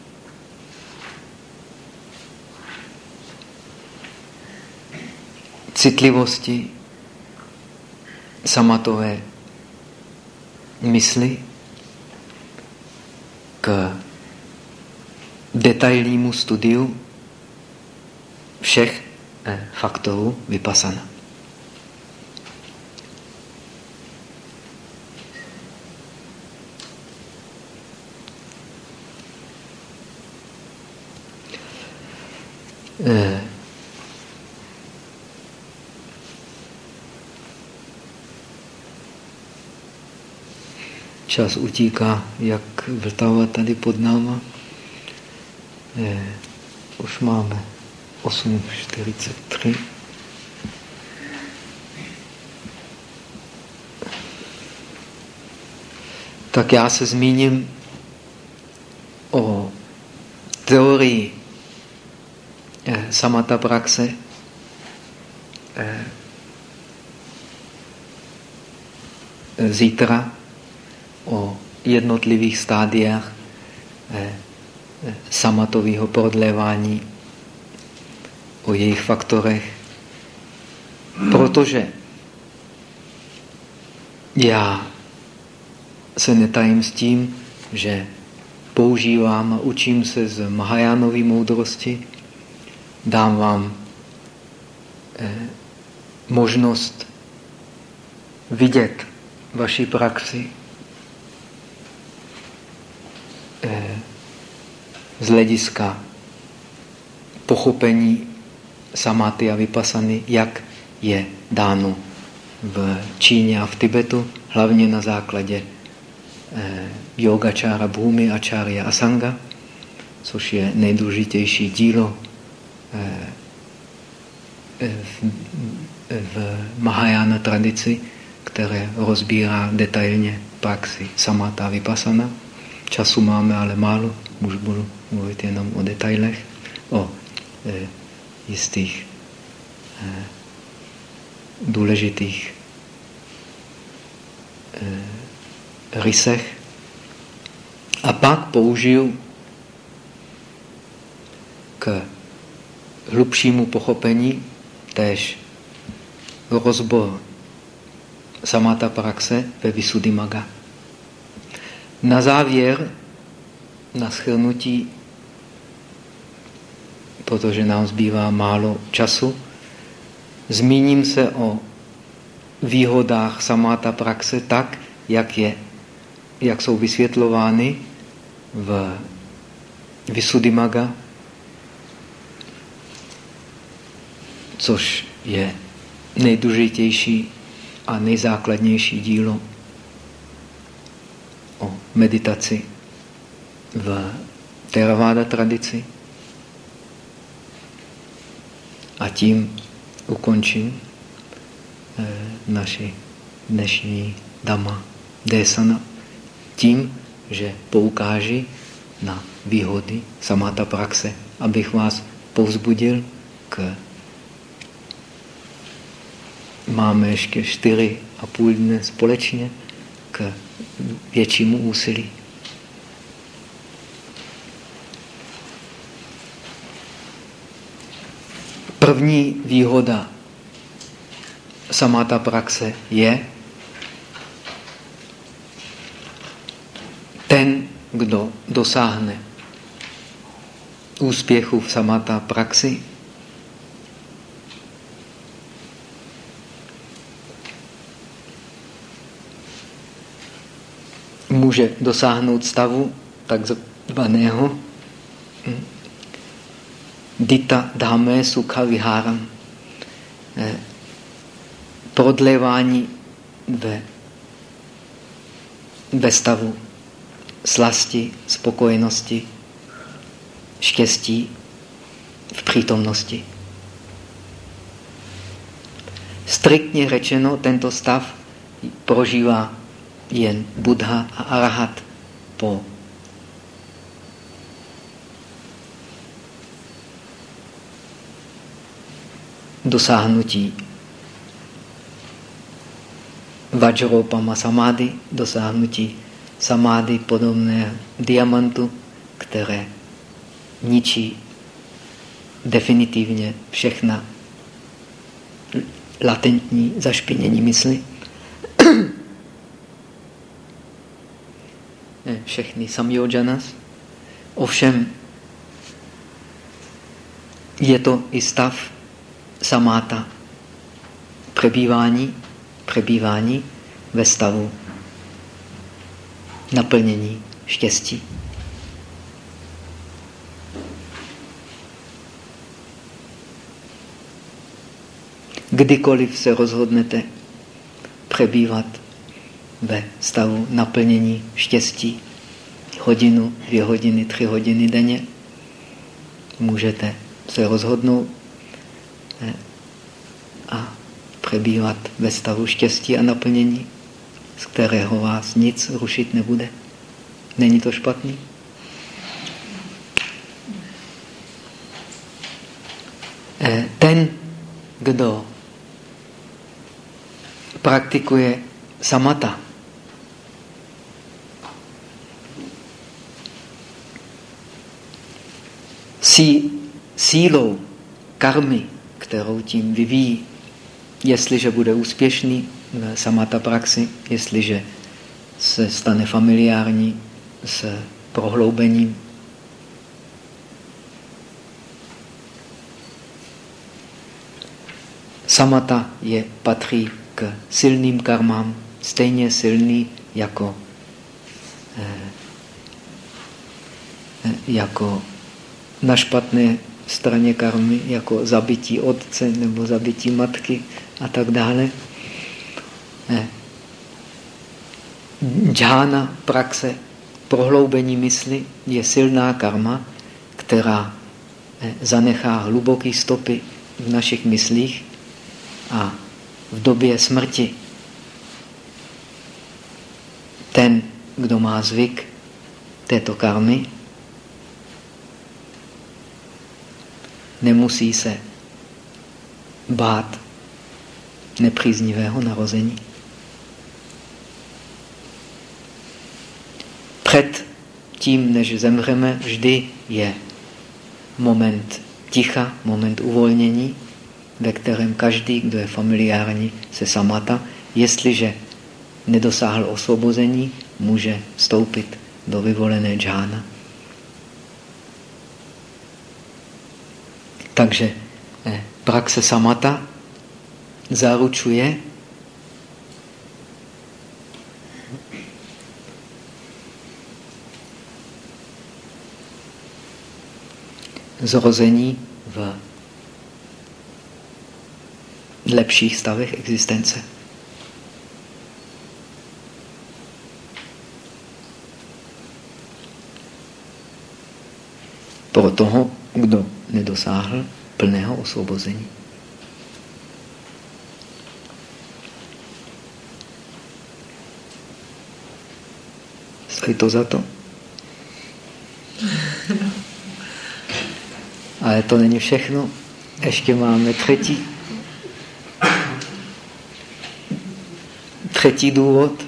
Citlivosti. Samatové mysli k detailnímu studiu všech eh, faktorů vypasana. Eh, čas utíká, jak Vltava tady pod náma. Je, už máme 8.43. Tak já se zmíním o teorii eh, samata praxe, eh, zítra jednotlivých stádiách eh, eh, samatového prodlévání, o jejich faktorech, protože já se netajím s tím, že používám a učím se z Mahajánové moudrosti, dám vám eh, možnost vidět vaši praxi z hlediska pochopení samáty a vypasany, jak je dáno v Číně a v Tibetu, hlavně na základě eh, yogačára Bhumi a Čárya Asanga, což je nejdůležitější dílo eh, v, v Mahajana tradici, které rozbírá detailně praxi a vypasana. Času máme ale málo, už budu mluvit jenom o detailech, o e, jistých e, důležitých e, rysech. A pak použiju k hlubšímu pochopení též rozbor samata praxe ve Visuddhimaga. Na závěr, na schrnutí, protože nám zbývá málo času, zmíním se o výhodách samáta praxe tak, jak, je, jak jsou vysvětlovány v Visuddhimaga, což je nejdůležitější a nejzákladnější dílo o meditaci v Theravada tradici. A tím ukončím eh, naši dnešní dama desana tím, že poukáži na výhody samáta praxe, abych vás povzbudil k máme ještě čtyři a půl dne společně k většímu úsilí. První výhoda samáta praxe je ten, kdo dosáhne úspěchu v samáta praxi, může dosáhnout stavu takzvaného hm, dita dáme sukha viháram. Eh, prodlévání ve, ve stavu slasti, spokojenosti, štěstí v přítomnosti. Striktně řečeno, tento stav prožívá jen Buddha a Arahat po dosáhnutí Vajropama samády, dosáhnutí samády podobné diamantu, které ničí definitivně všechna latentní zašpinění mysli. Všechny samyojanas. Ovšem je to i stav samáta, přebývání, přebývání ve stavu naplnění štěstí. Kdykoliv se rozhodnete přebývat ve stavu naplnění štěstí, hodinu, dvě hodiny, tři hodiny denně, můžete se rozhodnout eh, a přebývat ve stavu štěstí a naplnění, z kterého vás nic rušit nebude. Není to špatný? Eh, ten, kdo praktikuje samata, sí, sílou karmy, kterou tím vyvíjí, jestliže bude úspěšný v samata praxi, jestliže se stane familiární s prohloubením. Samata je, patří k silným karmám, stejně silný jako, eh, eh jako na špatné straně karmy, jako zabití otce nebo zabití matky a tak dále. Džána, praxe, prohloubení mysli je silná karma, která zanechá hluboké stopy v našich myslích a v době smrti ten, kdo má zvyk této karmy, nemusí se bát nepříznivého narození. Před tím, než zemřeme, vždy je moment ticha, moment uvolnění, ve kterém každý, kdo je familiární se samata, jestliže nedosáhl osvobození, může vstoupit do vyvolené džána. Takže eh, praxe samata zaručuje zrození v lepších stavech existence. Pro toho, kdo nedosáhl plného osvobození. Stojí to za to? Ale to není všechno. Ještě máme třetí. Třetí důvod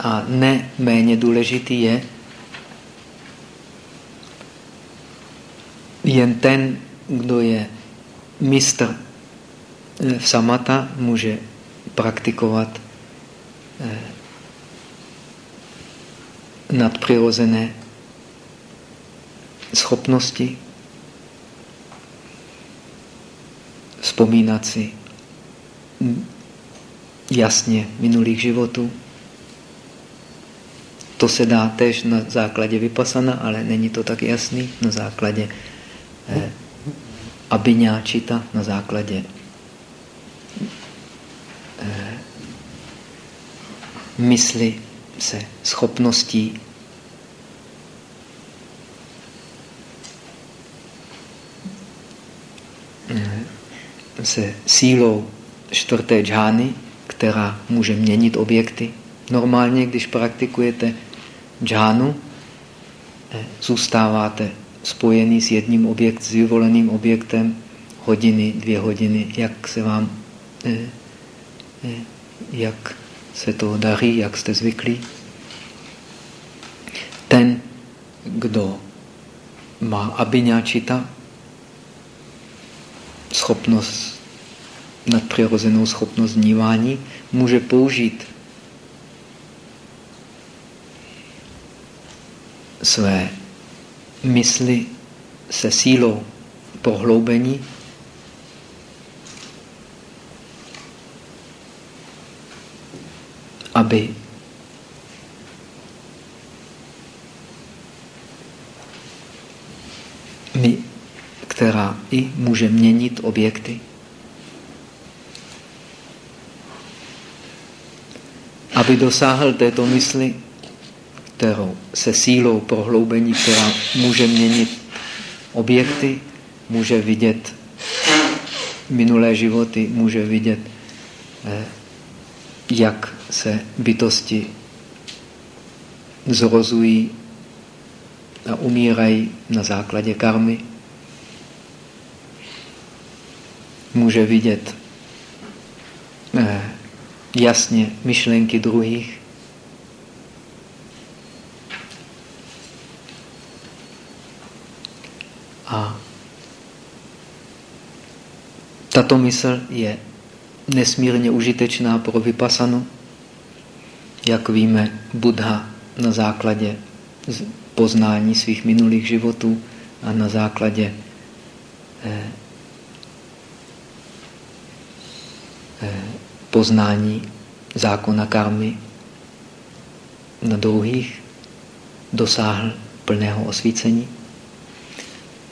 a ne méně důležitý je, jen ten, kdo je mistr eh, v samata, může praktikovat eh, nadpřirozené schopnosti, vzpomínat si jasně minulých životů. To se dá tež na základě vypasana, ale není to tak jasný na základě abiňáčita, na základě eh, mysli se schopností eh, se sílou čtvrté džány, která může měnit objekty. Normálně, když praktikujete džánu, eh, zůstáváte spojený s jedním objekt, s vyvoleným objektem hodiny, dvě hodiny, jak se vám, eh, eh, jak se to daří, jak jste zvyklí. Ten, kdo má abiňáčita, schopnost, nadpřirozenou schopnost vnívání, může použít své mysli se sílou pohloubení, aby my, která i může měnit objekty, aby dosáhl této mysli, kterou se sílou prohloubení, která může měnit objekty, může vidět minulé životy, může vidět, eh, jak se bytosti zrozují a umírají na základě karmy. Může vidět eh, jasně myšlenky druhých. Tato mysl je nesmírně užitečná pro vypasanu. Jak víme, Buddha na základě poznání svých minulých životů a na základě eh, eh, poznání zákona karmy na druhých dosáhl plného osvícení.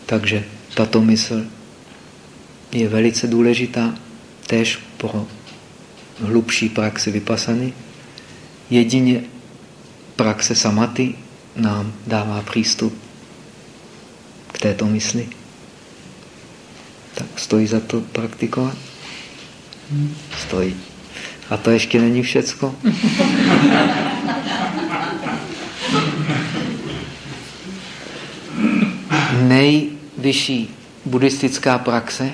Takže tato mysl je velice důležitá též pro hlubší praxi vypasany. Jedině praxe samaty nám dává přístup k této mysli. Tak stojí za to praktikovat? Stojí. A to ještě není všecko. [laughs] Nejvyšší buddhistická praxe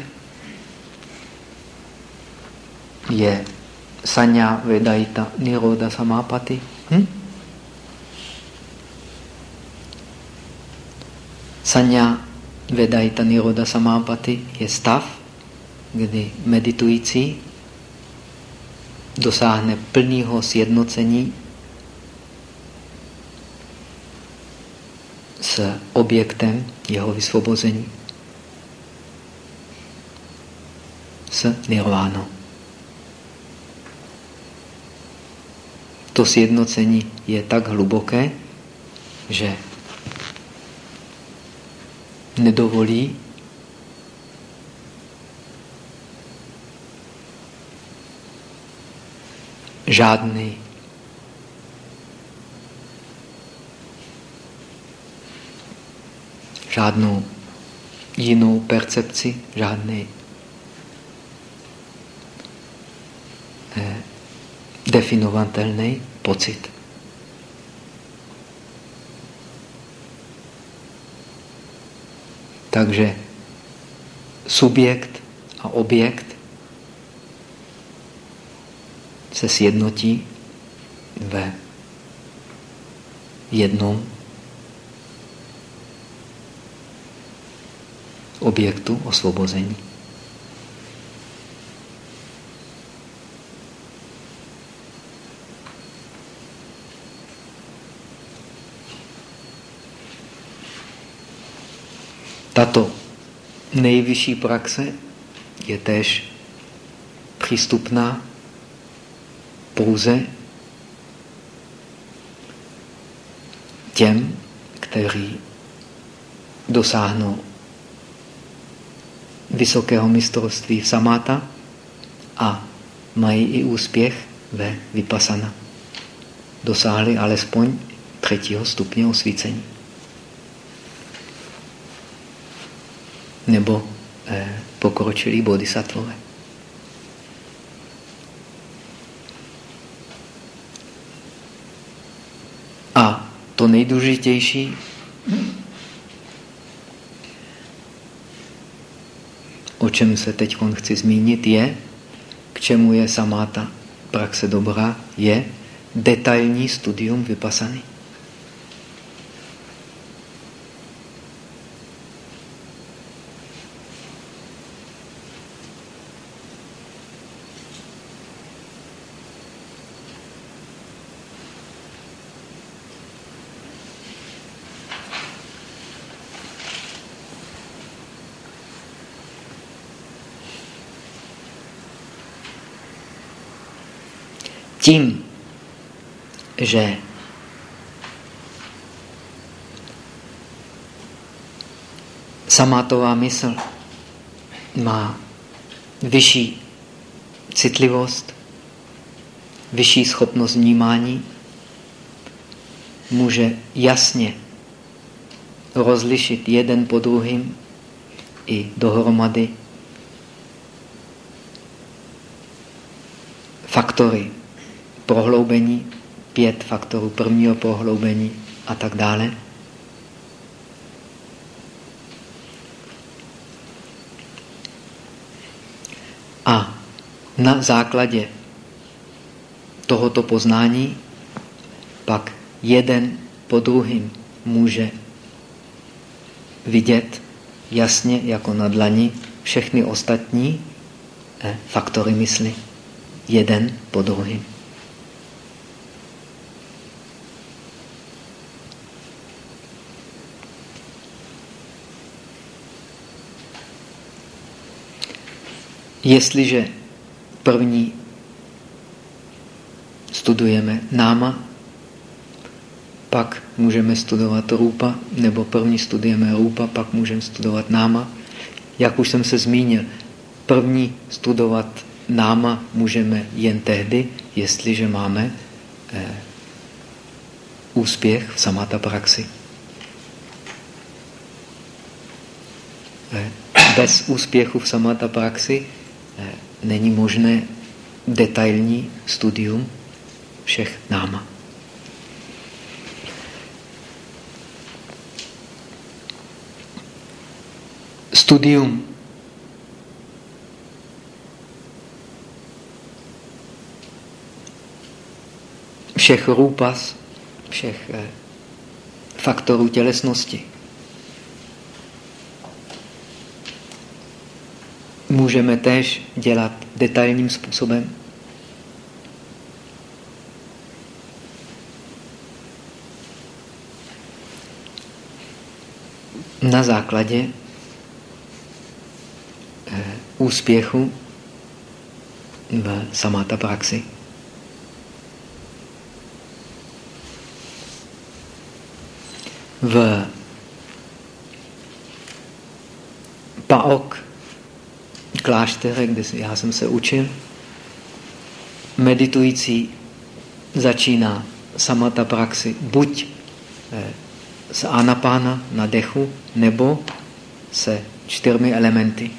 je sanya vedaita niroda samapati. Hm? Sanya vedaita niroda samapati je stav, kdy meditující dosáhne plného sjednocení s objektem jeho vysvobození, s nirvánou. To sjednocení je tak hluboké, že nedovolí žádný žádnou jinou percepci, žádný eh, definovatelný pocit. Takže subjekt a objekt se sjednotí ve jednom objektu osvobození. Tato nejvyšší praxe je též přístupná pouze těm, kteří dosáhnou vysokého mistrovství v samáta a mají i úspěch ve vypasana. Dosáhli alespoň třetího stupně osvícení. Nebo eh, pokročilí bodhisattvové. to nejdůležitější o čem se teď chci zmínit, je, k čemu je samáta praxe dobrá, je detailní studium vypasany. tím, že samátová mysl má vyšší citlivost, vyšší schopnost vnímání, může jasně rozlišit jeden po druhým i dohromady faktory prohloubení, pět faktorů prvního prohloubení a tak dále. A na základě tohoto poznání pak jeden po druhým může vidět jasně jako na dlani všechny ostatní eh, faktory mysli. Jeden po druhým. Jestliže první studujeme náma, pak můžeme studovat rupa, nebo první studujeme rupa, pak můžeme studovat náma. Jak už jsem se zmínil, první studovat náma můžeme jen tehdy, jestliže máme eh, úspěch v samata praxi. Eh, bez úspěchu v samata praxi není možné detailní studium všech náma. Studium všech růpas, všech eh, faktorů tělesnosti. Můžeme též dělat detailním způsobem. Na základě eh, úspěchu v samáta praxi. v Paok kláštere, kde já jsem se učil, meditující začíná samata praxi buď eh, z anapána na dechu, nebo se čtyřmi elementy.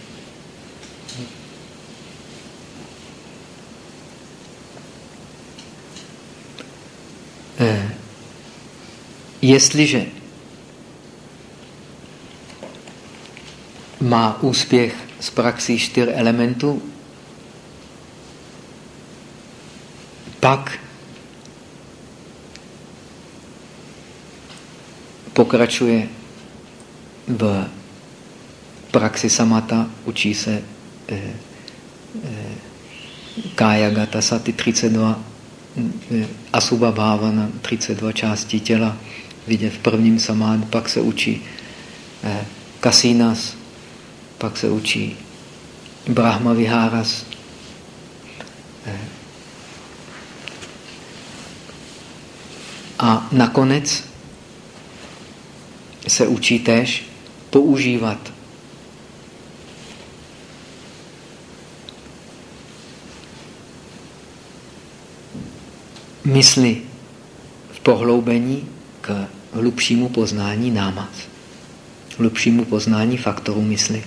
Eh, jestliže má úspěch z praxí čtyř elementů, pak pokračuje v praxi samata, učí se eh, eh, kája gata sati 32 eh, asuba bhavana 32 části těla vidět v prvním samád, pak se učí eh, kasinas, pak se učí Brahma Viharas. A nakonec se učí též používat mysli v pohloubení k hlubšímu poznání námat, hlubšímu poznání faktorů mysli.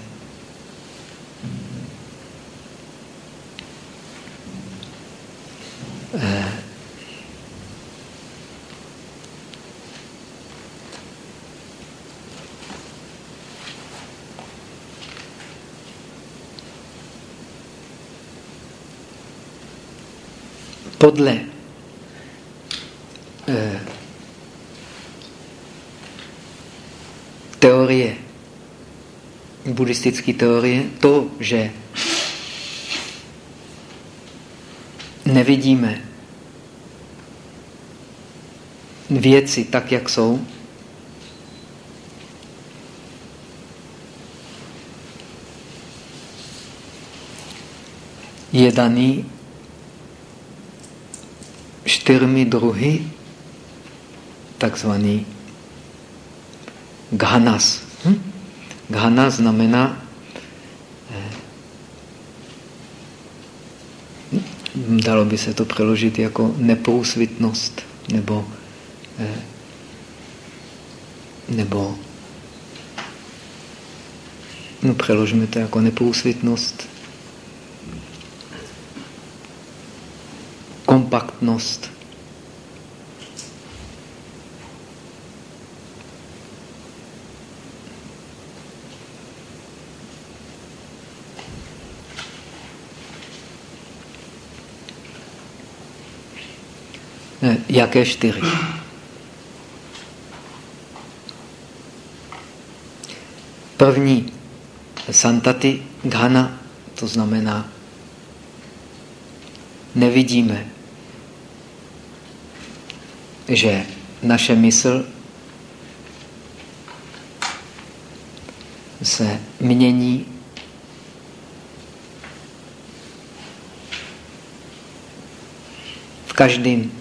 Podle eh, teorie, buddhistické teorie, to, že nevidíme věci tak, jak jsou, je daný čtyřmi druhy takzvaný ghanas. Hm? Ghana znamená eh, dalo by se to přeložit jako neprůsvitnost nebo eh, nebo no přeložíme to jako neprůsvitnost kompaktnost Jaké čtyři? První santaty ghana, to znamená nevidíme, že naše mysl se mění v každém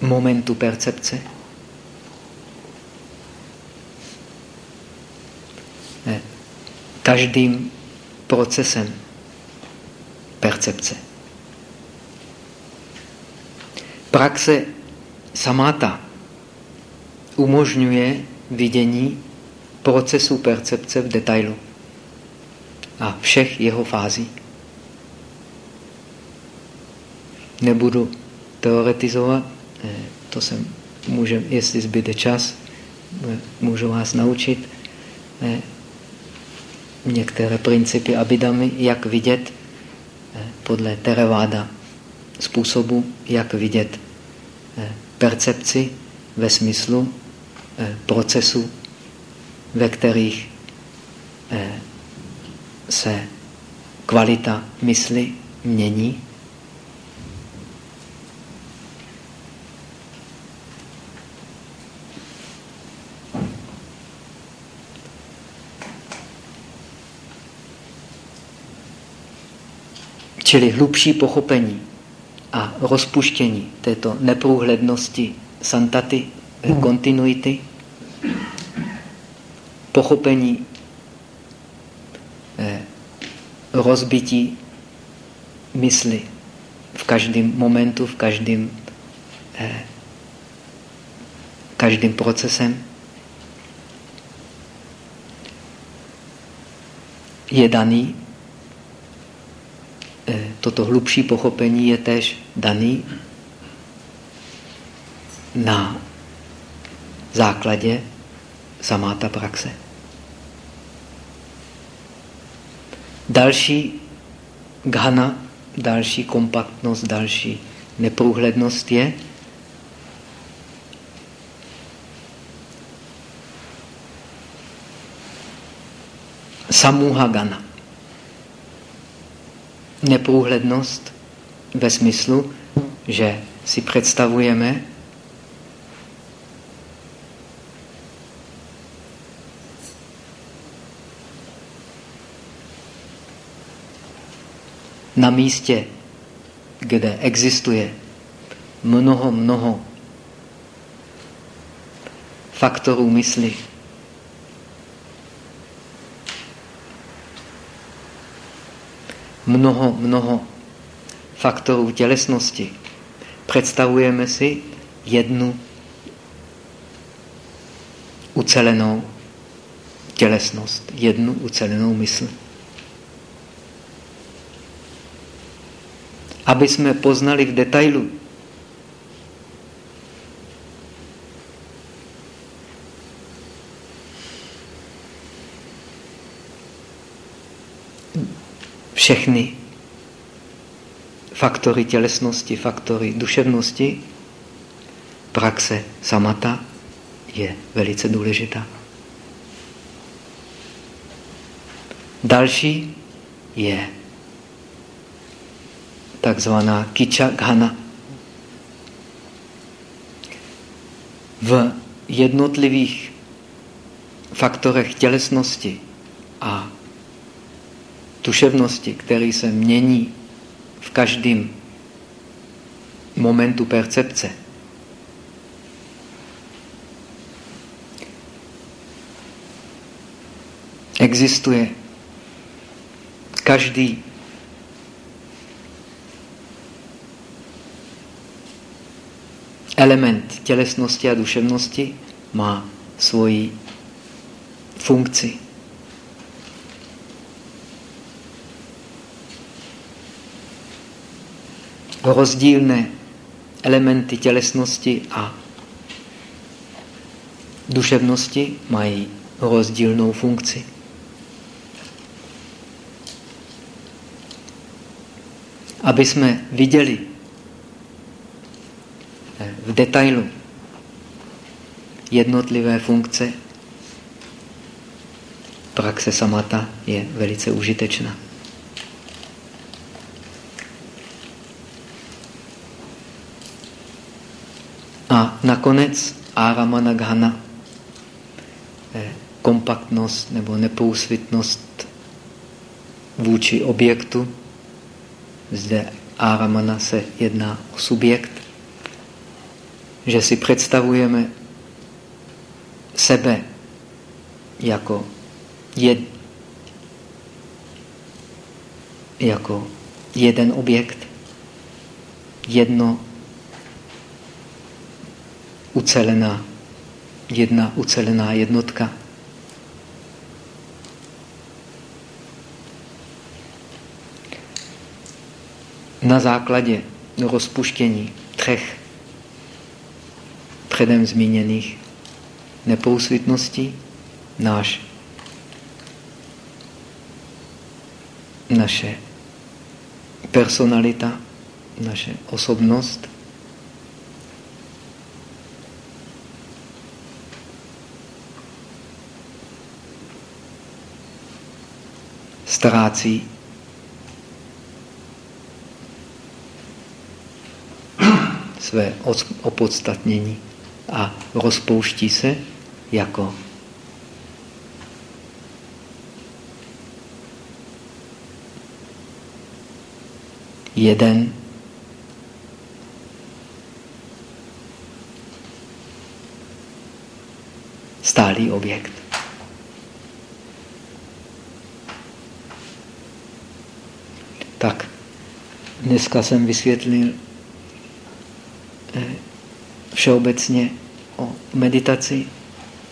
momentu percepce. Každým procesem percepce. Praxe samáta umožňuje vidění procesu percepce v detailu a všech jeho fází. Nebudu teoretizovat, Eh, to se může, jestli zbyde čas, eh, můžu vás naučit eh, některé principy abidamy, jak vidět podle Tereváda způsobu, jak vidět percepci ve smyslu procesu, ve kterých se kvalita mysli mění. Čili hlubší pochopení a rozpuštění této neprůhlednosti santaty, eh, hmm. kontinuity, pochopení eh, rozbití mysli v každém momentu, v každém eh, každým procesem je daný toto hlubší pochopení je též daný na základě samáta praxe. Další ghana, další kompaktnost, další neprůhlednost je samuha gana neprůhlednost ve smyslu, že si představujeme, na místě, kde existuje mnoho, mnoho faktorů mysli, mnoho, mnoho faktorů tělesnosti. Představujeme si jednu ucelenou tělesnost, jednu ucelenou mysl. Aby jsme poznali v detailu všechny faktory tělesnosti, faktory duševnosti, praxe samata je velice důležitá. Další je takzvaná kiča ghana. V jednotlivých faktorech tělesnosti a duševnosti, který se mění v každém momentu percepce. Existuje každý element tělesnosti a duševnosti má svoji funkci. Rozdílné elementy tělesnosti a duševnosti mají rozdílnou funkci. Aby jsme viděli v detailu jednotlivé funkce, praxe samata je velice užitečná. Nakonec Aramana Ghana, eh, kompaktnost nebo nepousvitnost vůči objektu. Zde Aramana se jedná o subjekt, že si představujeme sebe jako, jed, jako jeden objekt, jedno ucelená, jedna ucelená jednotka. Na základě rozpuštění třech předem zmíněných nepousvitností náš, naše personalita, naše osobnost ztrácí [clears throat] své opodstatnění a rozpouští se jako jeden stálý objekt. Tak, dneska jsem vysvětlil eh, všeobecně o meditaci,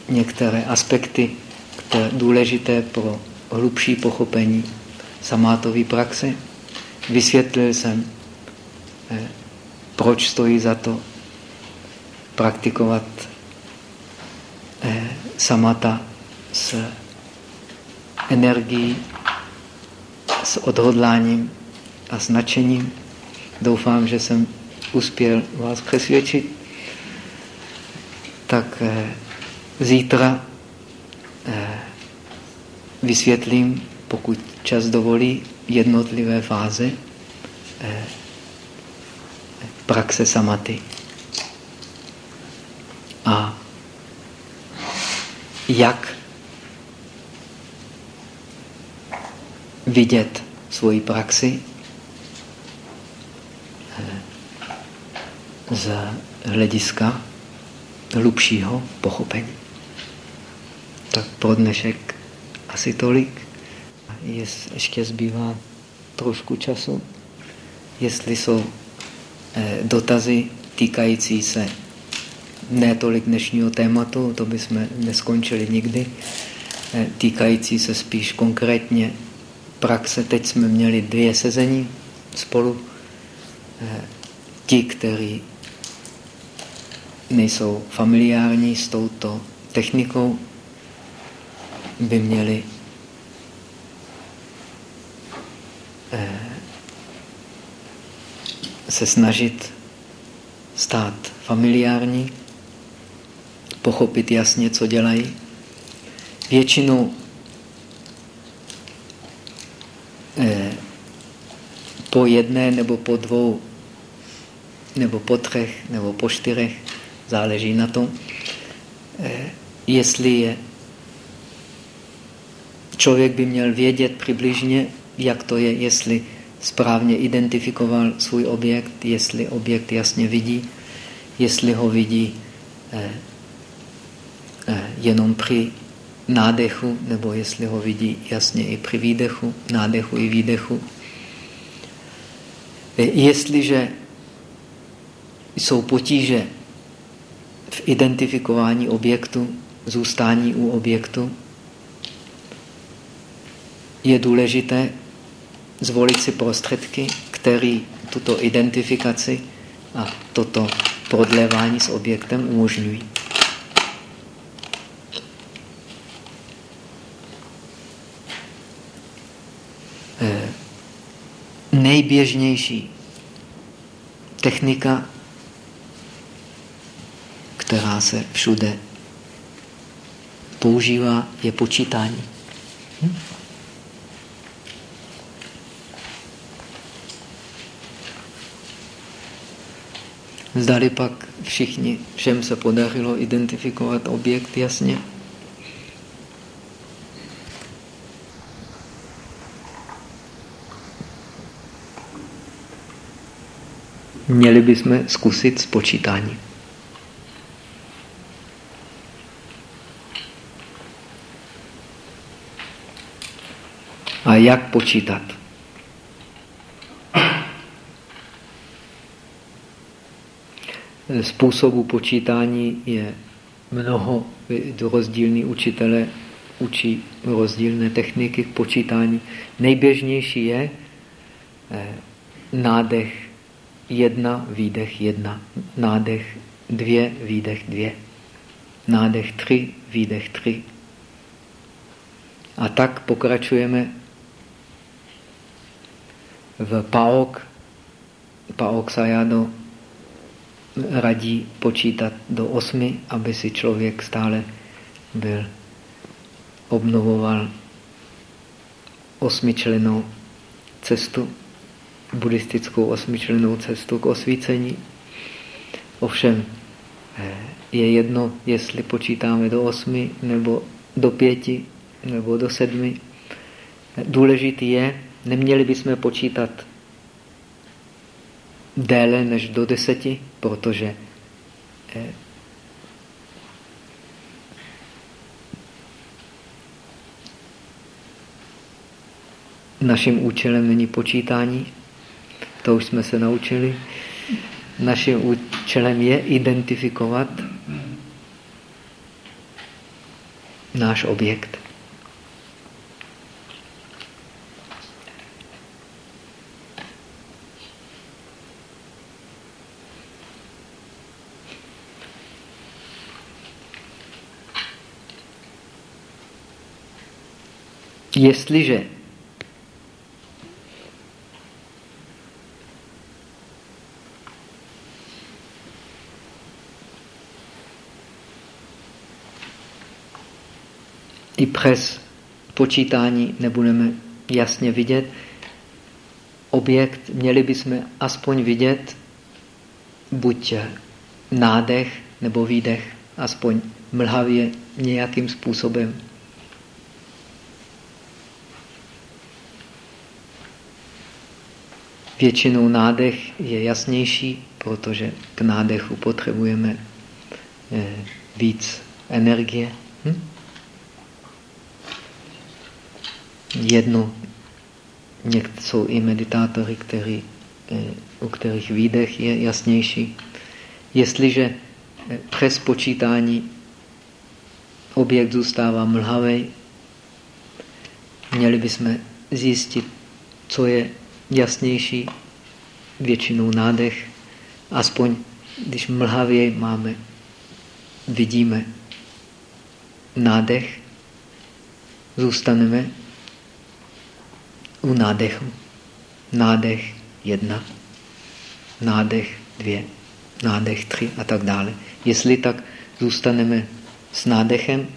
některé aspekty, které důležité pro hlubší pochopení samátové praxe. Vysvětlil jsem, eh, proč stojí za to praktikovat eh, samata s energií, s odhodláním a s nadšením. Doufám, že jsem uspěl vás přesvědčit tak eh, zítra eh, vysvětlím, pokud čas dovolí, jednotlivé fáze eh, praxe samaty. A jak vidět svoji praxi z hlediska hlubšího pochopení. Tak pro dnešek asi tolik. Jest, ještě zbývá trošku času. Jestli jsou eh, dotazy týkající se ne tolik dnešního tématu, to bychom neskončili nikdy, eh, týkající se spíš konkrétně praxe. Teď jsme měli dvě sezení spolu. Eh, ti, kteří nejsou familiární s touto technikou, by měli eh, se snažit stát familiární, pochopit jasně, co dělají. Většinou eh, po jedné nebo po dvou nebo po třech nebo po čtyřech záleží na tom, eh, jestli je člověk by měl vědět přibližně, jak to je, jestli správně identifikoval svůj objekt, jestli objekt jasně vidí, jestli ho vidí eh, eh, jenom při nádechu, nebo jestli ho vidí jasně i při výdechu, nádechu i výdechu. Jestliže jsou potíže v identifikování objektu, zůstání u objektu, je důležité zvolit si prostředky, které tuto identifikaci a toto prodlévání s objektem umožňují. Eh, nejběžnější technika, která se všude používá, je počítání. Hm? Zdali pak všichni, všem se podařilo identifikovat objekt jasně. Měli bychom zkusit spočítání. A jak počítat? Způsobů počítání je mnoho, rozdílní učitele učí rozdílné techniky k počítání. Nejběžnější je eh, nádech jedna, výdech jedna, nádech dvě, výdech dvě, nádech tři, výdech tři. A tak pokračujeme v Paok, Paok Sayado radí počítat do osmi, aby si člověk stále byl, obnovoval osmičlenou cestu, buddhistickou osmičlenou cestu k osvícení. Ovšem, eh, je jedno, jestli počítáme do osmi, nebo do pěti, nebo do sedmi. Důležitý je, neměli bychom počítat déle než do deseti, protože eh, naším účelem není počítání, to už jsme se naučili. Naším účelem je identifikovat náš objekt. Jestliže i přes počítání nebudeme jasně vidět objekt, měli bychom aspoň vidět buď nádech nebo výdech, aspoň mlhavě nějakým způsobem. Většinou nádech je jasnější, protože k nádechu potřebujeme eh, víc energie. Hm? Jedno, jsou i meditátory, který, eh, u kterých výdech je jasnější. Jestliže eh, přes počítání objekt zůstává mlhavý, měli bychom zjistit, co je jasnější, většinou nádech, aspoň když mlhavě máme, vidíme nádech, zůstaneme u nádechu. Nádech jedna, nádech dvě, nádech tři a tak dále. Jestli tak zůstaneme s nádechem,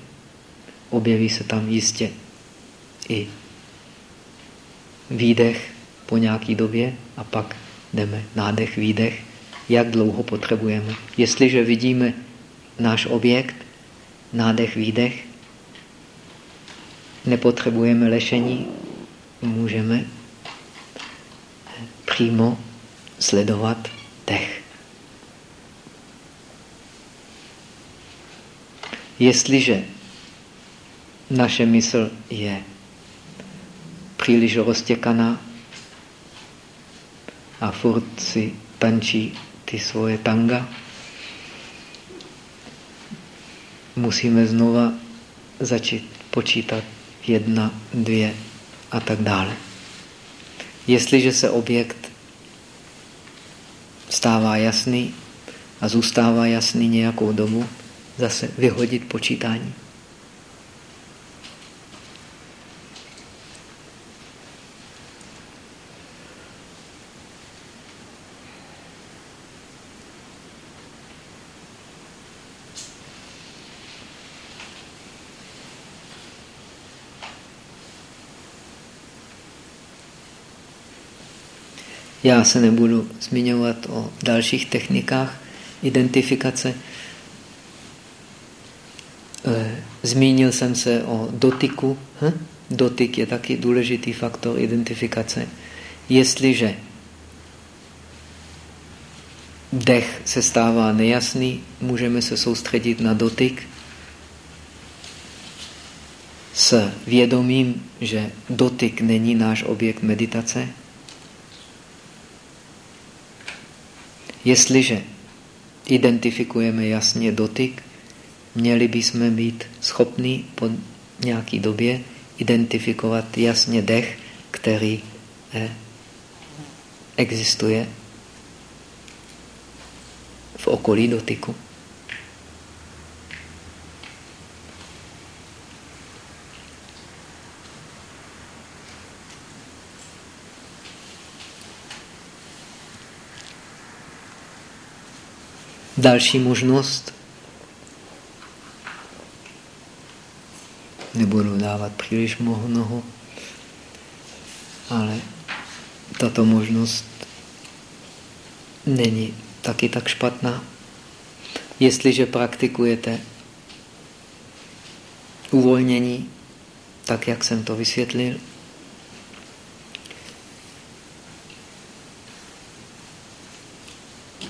objeví se tam jistě i výdech, po nějaké době a pak jdeme nádech, výdech, jak dlouho potřebujeme. Jestliže vidíme náš objekt, nádech, výdech, nepotřebujeme lešení, můžeme přímo sledovat dech. Jestliže naše mysl je příliš roztěkaná a furt si tančí ty svoje tanga. Musíme znova začít počítat jedna, dvě a tak dále. Jestliže se objekt stává jasný a zůstává jasný nějakou dobu, zase vyhodit počítání. Já se nebudu zmiňovat o dalších technikách identifikace. Eh, zmínil jsem se o dotyku. Hm? Dotyk je taky důležitý faktor identifikace. Jestliže dech se stává nejasný, můžeme se soustředit na dotyk s vědomím, že dotyk není náš objekt meditace, Jestliže identifikujeme jasně dotyk, měli bychom být schopni po nějaké době identifikovat jasně dech, který eh, existuje v okolí dotyku. Další možnost, nebudu dávat příliš mnoho, ale tato možnost není taky tak špatná. Jestliže praktikujete uvolnění, tak jak jsem to vysvětlil,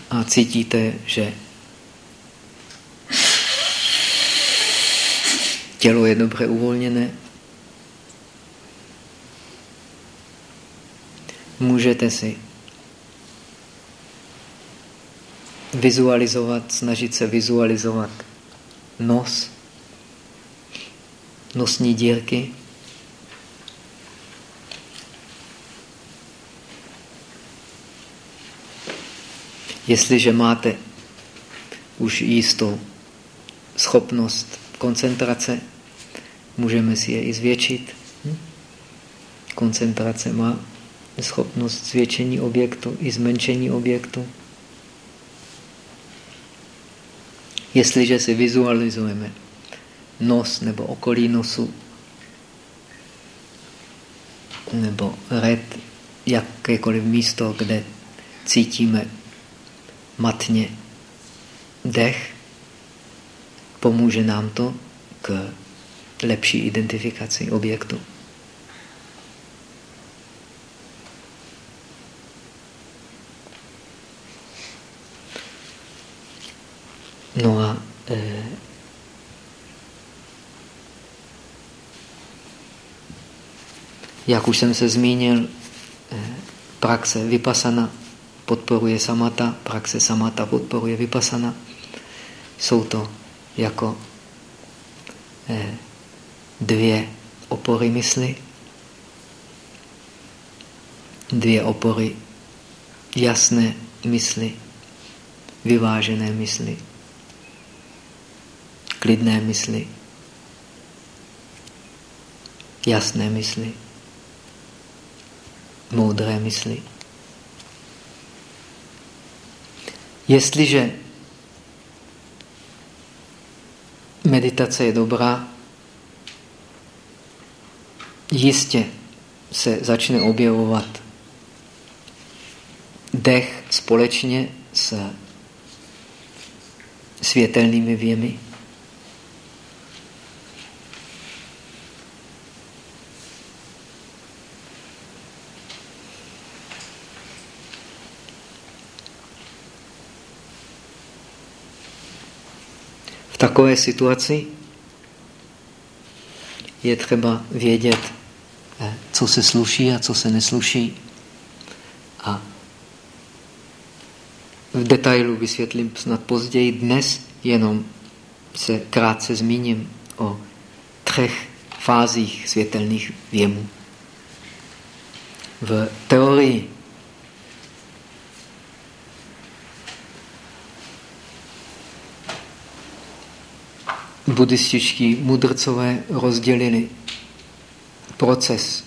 a cítíte, že tělo je dobře uvolněné, můžete si vizualizovat, snažit se vizualizovat nos, nosní dírky, Jestliže máte už jistou schopnost koncentrace, můžeme si je i zvětšit. Hm? Koncentrace má schopnost zvětšení objektu i zmenšení objektu. Jestliže si vizualizujeme nos nebo okolí nosu, nebo red, jakékoliv místo, kde cítíme matně dech, pomůže nám to k lepší identifikaci objektu. No a e, jak už jsem se zmínil, e, praxe vypasana podporuje samata, praxe samata podporuje vypasana. Jsou to jako eh, dvě opory mysli, dvě opory jasné mysli, vyvážené mysli, klidné mysli, jasné mysli, moudré mysli. Jestliže meditace je dobrá, jistě se začne objevovat dech společně s světelnými věmi. Takové situaci je třeba vědět, eh, co se sluší a co se nesluší. A v detailu vysvětlím snad později. Dnes jenom se krátce zmíním o třech fázích světelných věmů. V teorii buddhističtí mudrcové rozdělili proces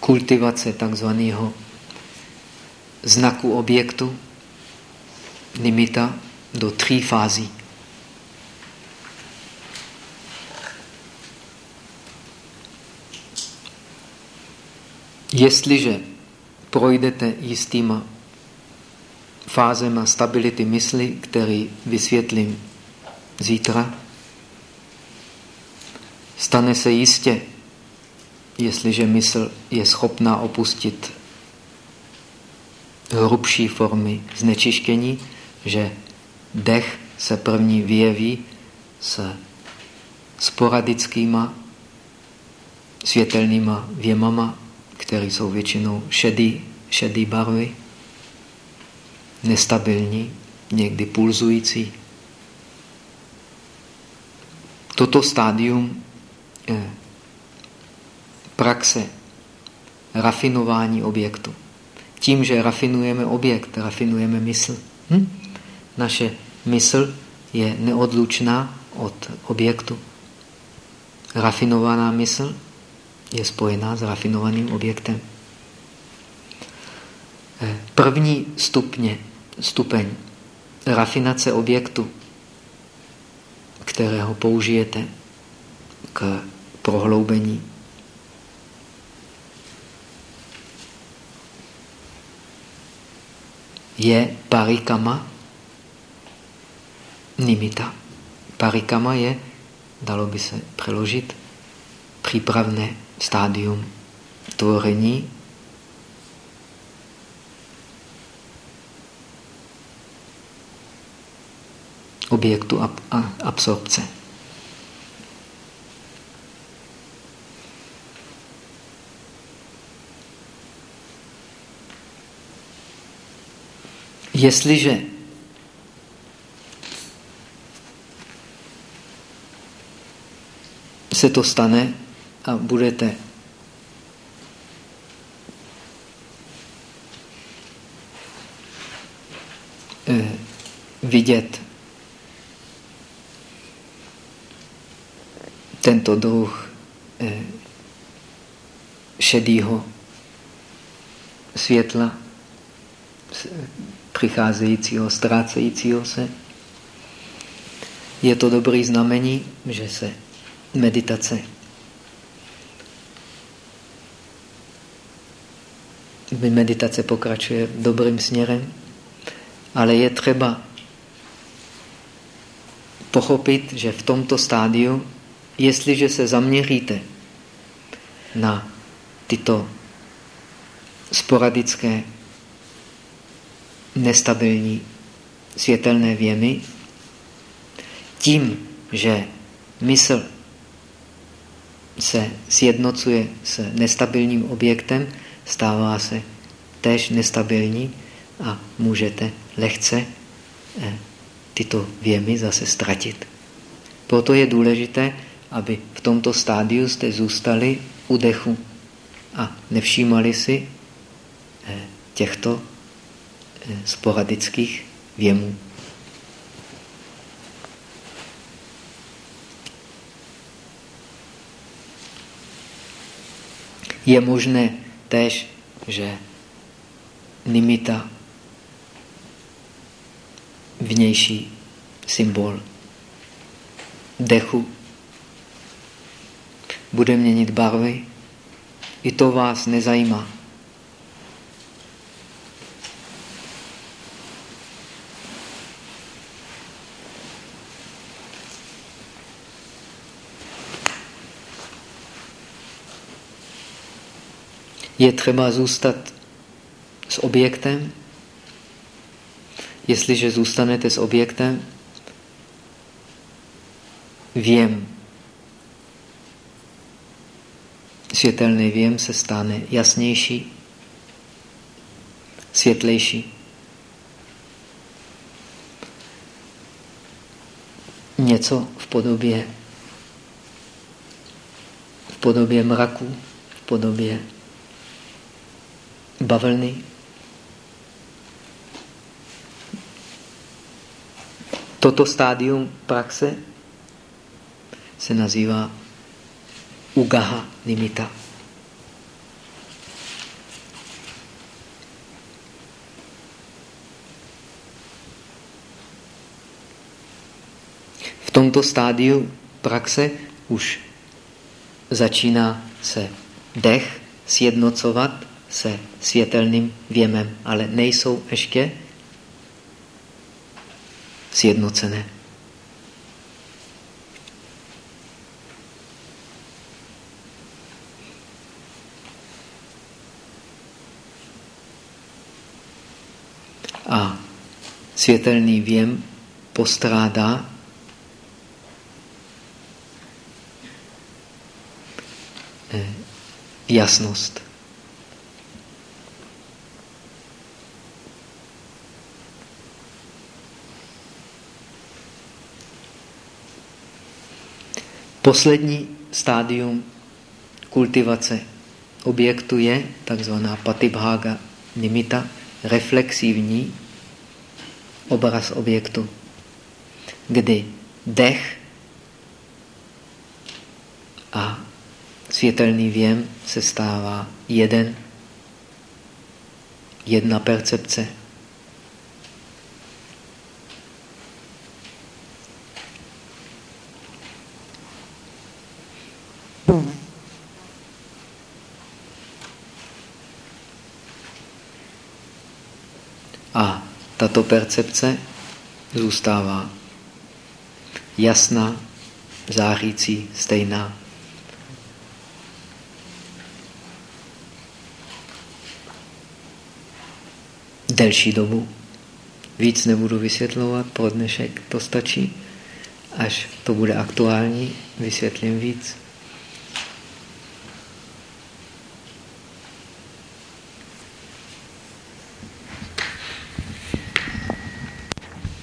kultivace takzvaného znaku objektu, nimita, do tří fází. Jestliže projdete jistýma fázema stability mysli, který vysvětlím zítra, stane se jistě, jestliže mysl je schopná opustit hrubší formy znečištění, že dech se první vyjeví s sporadickýma světelnýma věmama, které jsou většinou šedý, šedý barvy, nestabilní, někdy pulzující. Toto stádium eh, praxe rafinování objektu. Tím, že rafinujeme objekt, rafinujeme mysl. Hm? Naše mysl je neodlučná od objektu. Rafinovaná mysl je spojená s rafinovaným objektem. Eh, první stupně stupeň rafinace objektu, kterého použijete k prohloubení. Je parikama nimita. Parikama je, dalo by se přeložit, přípravné stádium tvoření objektu ab absorpce. Jestliže se to stane a budete eh, vidět tento druh eh, šedého světla přicházejícího, ztrácejícího se. Je to dobrý znamení, že se meditace meditace pokračuje dobrým směrem, ale je třeba pochopit, že v tomto stádiu jestliže se zaměříte na tyto sporadické, nestabilní světelné věmy, tím, že mysl se sjednocuje s nestabilním objektem, stává se též nestabilní a můžete lehce eh, tyto věmy zase ztratit. Proto je důležité, aby v tomto stádiu jste zůstali u dechu a nevšímali si eh, těchto eh, sporadických věmů. Je možné též, že nimita, vnější symbol dechu bude měnit barvy, i to vás nezajímá. Je třeba zůstat s objektem? Jestliže zůstanete s objektem, věm, světelný věm se stane jasnější, světlejší. Něco v podobě, v podobě mraku, v podobě bavlny. Toto stádium praxe se nazývá ugaha nimita. V tomto stádiu praxe už začíná se dech sjednocovat se světelným věmem, ale nejsou ještě sjednocené. A světelný věm postrádá eh, jasnost. Poslední stádium kultivace objektu je takzvaná patibhága nimita, reflexivní obraz objektu, kdy dech a světelný věm se stává jeden, jedna percepce. A tato percepce zůstává jasná, zářící, stejná. Delší dobu. Víc nebudu vysvětlovat pro dnešek, to stačí. Až to bude aktuální, vysvětlím víc.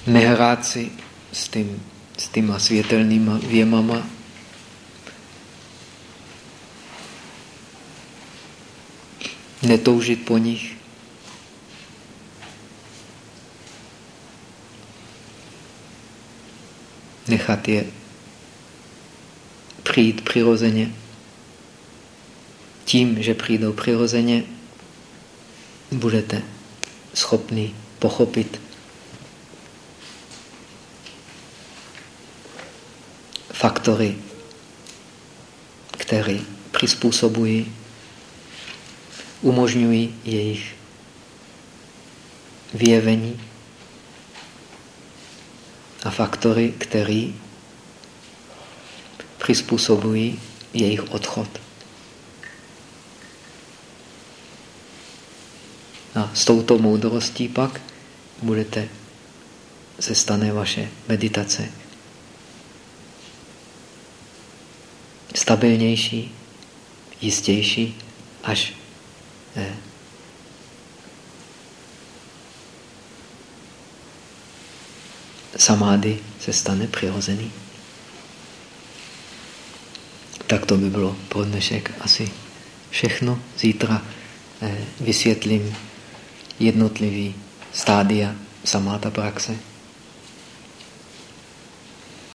Nehrát si s, tím, s těma světelnýma věmama. Netoužit po nich. Nechat je přijít přirozeně. Tím, že přijdou přirozeně, budete schopni pochopit faktory, které přizpůsobují, umožňují jejich vyjevení a faktory, které přizpůsobují jejich odchod. A s touto moudrostí pak budete, se stane vaše meditace stabilnější, jistější, až eh, samády se stane přirozený. Tak to by bylo pro dnešek asi všechno. Zítra eh, vysvětlím jednotlivý stádia samáta praxe.